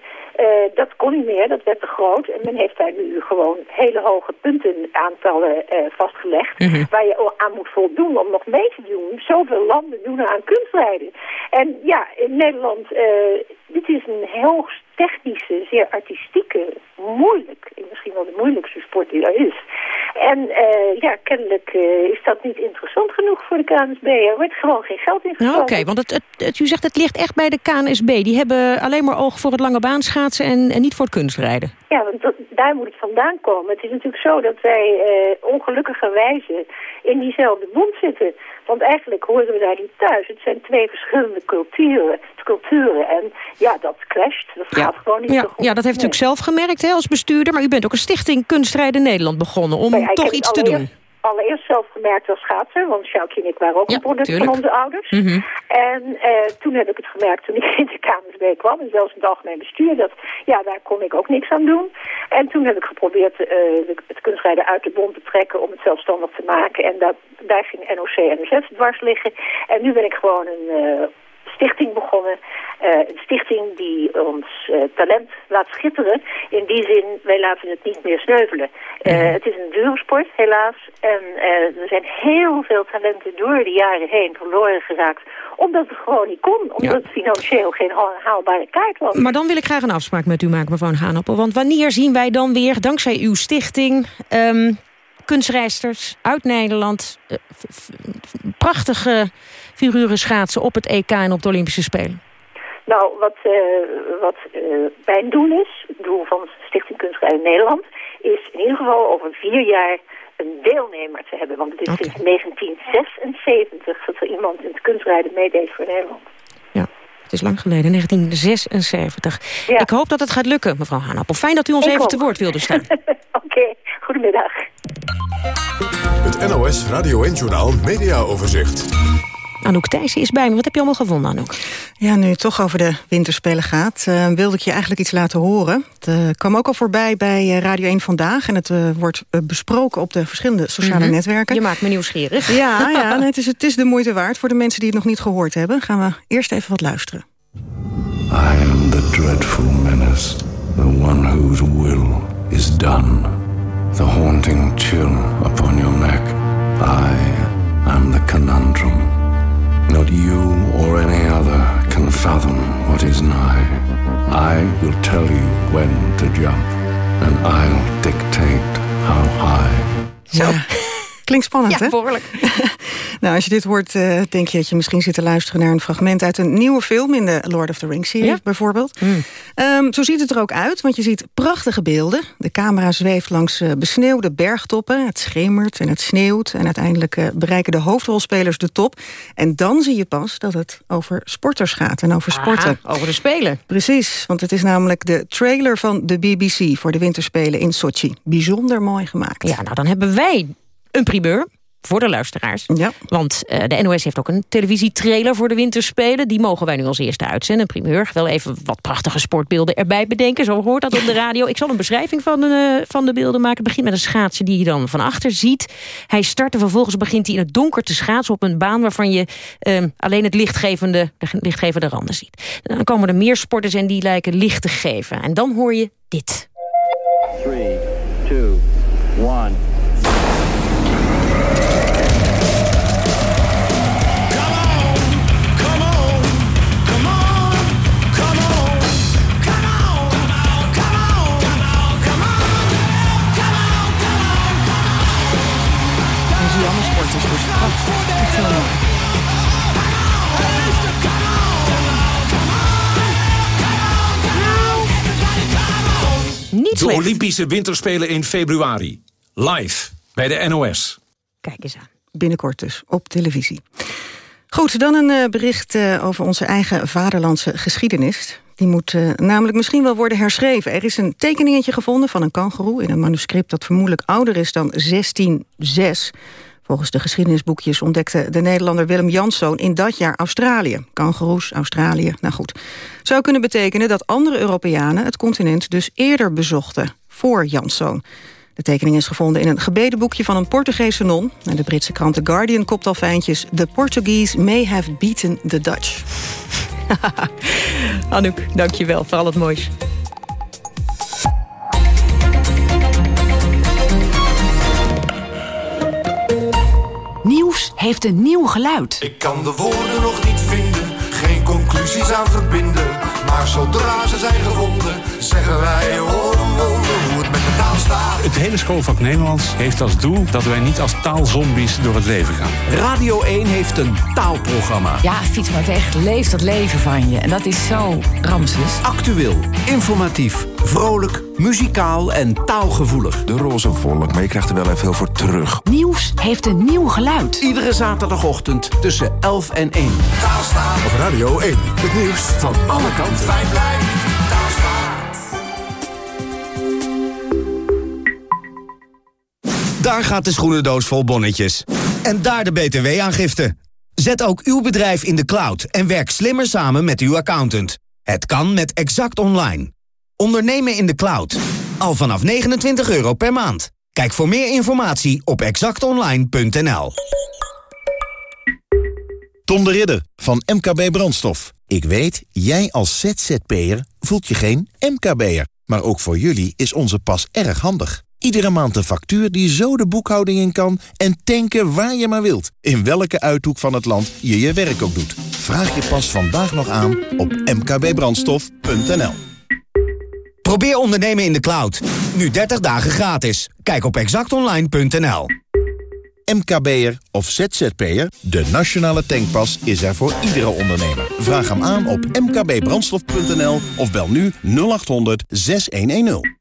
dat kon niet meer, dat werd te groot. En men heeft daar nu gewoon hele hoge puntenaantallen vastgelegd. Mm -hmm. Waar je aan moet voldoen om nog mee te doen. Zoveel landen doen aan kunstrijden. En ja, in Nederland, dit is een hoogst technische, zeer artistieke, moeilijk, misschien wel de moeilijkste sport die er is. En uh, ja, kennelijk uh, is dat niet interessant genoeg voor de KNSB. Er wordt gewoon geen geld in nou, Oké, okay, want het, het, het, u zegt het ligt echt bij de KNSB. Die hebben alleen maar oog voor het lange baan schaatsen en, en niet voor het kunstrijden. Ja, want dat, daar moet het vandaan komen. Het is natuurlijk zo dat wij uh, ongelukkigerwijze in diezelfde bond zitten. Want eigenlijk horen we daar niet thuis. Het zijn twee verschillende culturen. culturen. En ja, dat clasht. Dat ja. gaat gewoon niet ja. zo goed. Ja, dat heeft u ook zelf gemerkt hè, als bestuurder. Maar u bent ook een stichting Kunstrijden Nederland begonnen om toch iets te doen. Allereerst zelf gemerkt als schaatser, want Sjoukje en ik waren ook ja, een product tuurlijk. van onze ouders. Mm -hmm. En uh, toen heb ik het gemerkt toen ik in de KNSB kwam, en zelfs in het algemeen bestuur, dat ja, daar kon ik ook niks aan doen. En toen heb ik geprobeerd uh, het kunstrijden uit de bond te trekken om het zelfstandig te maken. En dat, daar ging NOC en dwars liggen. En nu ben ik gewoon een uh, stichting begonnen. Uh, een stichting die ons uh, talent laat schitteren. In die zin, wij laten het niet meer sneuvelen. Uh, mm. Het is een duursport, helaas. En er zijn heel veel talenten door de jaren heen verloren geraakt. Omdat het gewoon niet kon. Omdat ja. het financieel geen haalbare kaart was. Maar dan wil ik graag een afspraak met u maken, mevrouw Haanappel. Want wanneer zien wij dan weer, dankzij uw stichting... Um, kunstreisters uit Nederland... prachtige figuren schaatsen op het EK en op de Olympische Spelen? Nou, wat, uh, wat uh, mijn doel is, het doel van Stichting Kunstrijden Nederland... is in ieder geval over vier jaar een deelnemer te hebben. Want het is okay. sinds 1976 dat er iemand in het kunstrijden meedeed voor Nederland. Het is lang geleden, 1976. Ja. Ik hoop dat het gaat lukken, mevrouw Haanappel. Fijn dat u ons Ik even ook. te woord wilde staan. Oké, okay. goedemiddag. Het NOS Radio 1-journaal Media Overzicht. Anouk Thijssen is bij me. Wat heb je allemaal gevonden, Anouk? Ja, nu het toch over de winterspelen gaat... Uh, wilde ik je eigenlijk iets laten horen. Het uh, kwam ook al voorbij bij Radio 1 Vandaag... en het uh, wordt besproken op de verschillende sociale Mhm. mm -hmm. netwerken. Je maakt me nieuwsgierig. Ja, ja nee, het, is, het is de moeite waard. Voor de mensen die het nog niet gehoord hebben... gaan we eerst even wat luisteren. I am the dreadful menace. The one whose will is done. The haunting chill upon your neck. I am the conundrum. Not you or any other can fathom what is nigh. I will tell you when to jump, and I'll dictate how high. Zo. Ja. Klinkt spannend, ja, hè? behoorlijk. Nou, als je dit hoort, uh, denk je dat je misschien zit te luisteren... naar een fragment uit een nieuwe film in de Lord of the Rings-serie, ja? bijvoorbeeld. Mm. Um, zo ziet het er ook uit, want je ziet prachtige beelden. De camera zweeft langs uh, besneeuwde bergtoppen. Het schemert en het sneeuwt. En uiteindelijk uh, bereiken de hoofdrolspelers de top. En dan zie je pas dat het over sporters gaat en over sporten. Over de Spelen. Precies, want het is namelijk de trailer van de BBC... voor de winterspelen in Sochi. Bijzonder mooi gemaakt. Ja, nou dan hebben wij een primeur voor de luisteraars. Ja. Want uh, de NOS heeft ook een televisietrailer voor de winterspelen. Die mogen wij nu als eerste uitzenden. Een primeur. Wel even wat prachtige sportbeelden erbij bedenken. Zo hoort dat op de radio. Ik zal een beschrijving van, uh, van de beelden maken. Het begint met een schaatser die je dan van achter ziet. Hij start en vervolgens begint hij in het donker te schaatsen... op een baan waarvan je uh, alleen het lichtgevende, de lichtgevende randen ziet. Dan komen er meer sporters en die lijken licht te geven. En dan hoor je dit. 3, 2, 1... Niet de Olympische Winterspelen in februari. Live bij de NOS. Kijk eens aan. Binnenkort dus, op televisie. Goed, dan een uh, bericht uh, over onze eigen vaderlandse geschiedenis. Die moet uh, namelijk misschien wel worden herschreven. Er is een tekeningetje gevonden van een kangoeroe... in een manuscript dat vermoedelijk ouder is dan 1606... Volgens de geschiedenisboekjes ontdekte de Nederlander Willem Janszoon in dat jaar Australië. Kangoeroes, Australië, nou goed. Zou kunnen betekenen dat andere Europeanen het continent dus eerder bezochten voor Janszoon. De tekening is gevonden in een gebedenboekje van een Portugese non. En de Britse krant The Guardian kopt al fijntjes... The Portuguese may have beaten the Dutch. Anouk, dank je wel voor al het moois. Nieuws heeft een nieuw geluid. Ik kan de woorden nog niet vinden, geen conclusies aan verbinden. Maar zodra ze zijn gevonden, zeggen wij hoor Het hele schoolvak Nederlands heeft als doel dat wij niet als taalzombies door het leven gaan. Radio 1 heeft een taalprogramma. Ja, fiets maar weg, leef dat leven van je. En dat is zo ramses. Actueel, informatief, vrolijk, muzikaal en taalgevoelig. De roze volk, maar je krijgt er wel even heel voor terug. Nieuws heeft een nieuw geluid. Iedere zaterdagochtend tussen 11 en 1. Taalstaan Op Radio 1, het nieuws van alle kanten. Fijn blijft, Daar gaat de schoenendoos vol bonnetjes. En daar de btw-aangifte. Zet ook uw bedrijf in de cloud en werk slimmer samen met uw accountant. Het kan met Exact Online. Ondernemen in de cloud. Al vanaf 29 euro per maand. Kijk voor meer informatie op exactonline.nl. Tom de Ridder van MKB Brandstof. Ik weet, jij als ZZP'er voelt je geen MKB'er. Maar ook voor jullie is onze pas erg handig. Iedere maand een factuur die zo de boekhouding in kan... en tanken waar je maar wilt. In welke uithoek van het land je je werk ook doet. Vraag je pas vandaag nog aan op mkbbrandstof.nl. Probeer ondernemen in de cloud. Nu 30 dagen gratis. Kijk op exactonline.nl. MKB'er of ZZP'er, de nationale tankpas is er voor iedere ondernemer. Vraag hem aan op mkbbrandstof.nl of bel nu 0800 6110.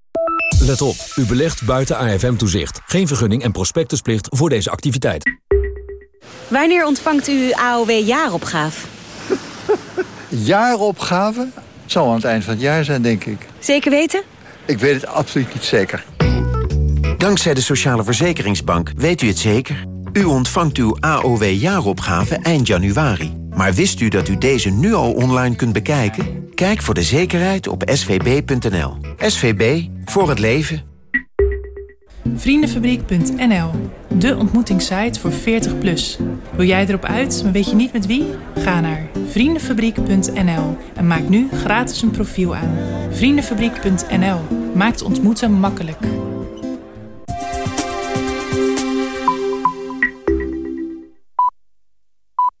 Let op, u belegt buiten AFM-toezicht. Geen vergunning en prospectusplicht voor deze activiteit. Wanneer ontvangt u AOW-jaaropgave? Jaaropgave? Het zal aan het eind van het jaar zijn, denk ik. Zeker weten? Ik weet het absoluut niet zeker. Dankzij de Sociale Verzekeringsbank weet u het zeker. U ontvangt uw AOW-jaaropgave eind januari. Maar wist u dat u deze nu al online kunt bekijken? Kijk voor de zekerheid op svb.nl. SVB, voor het leven. Vriendenfabriek.nl, de ontmoetingssite voor 40 plus. Wil jij erop uit, maar weet je niet met wie? Ga naar vriendenfabriek.nl en maak nu gratis een profiel aan. Vriendenfabriek.nl maakt ontmoeten makkelijk.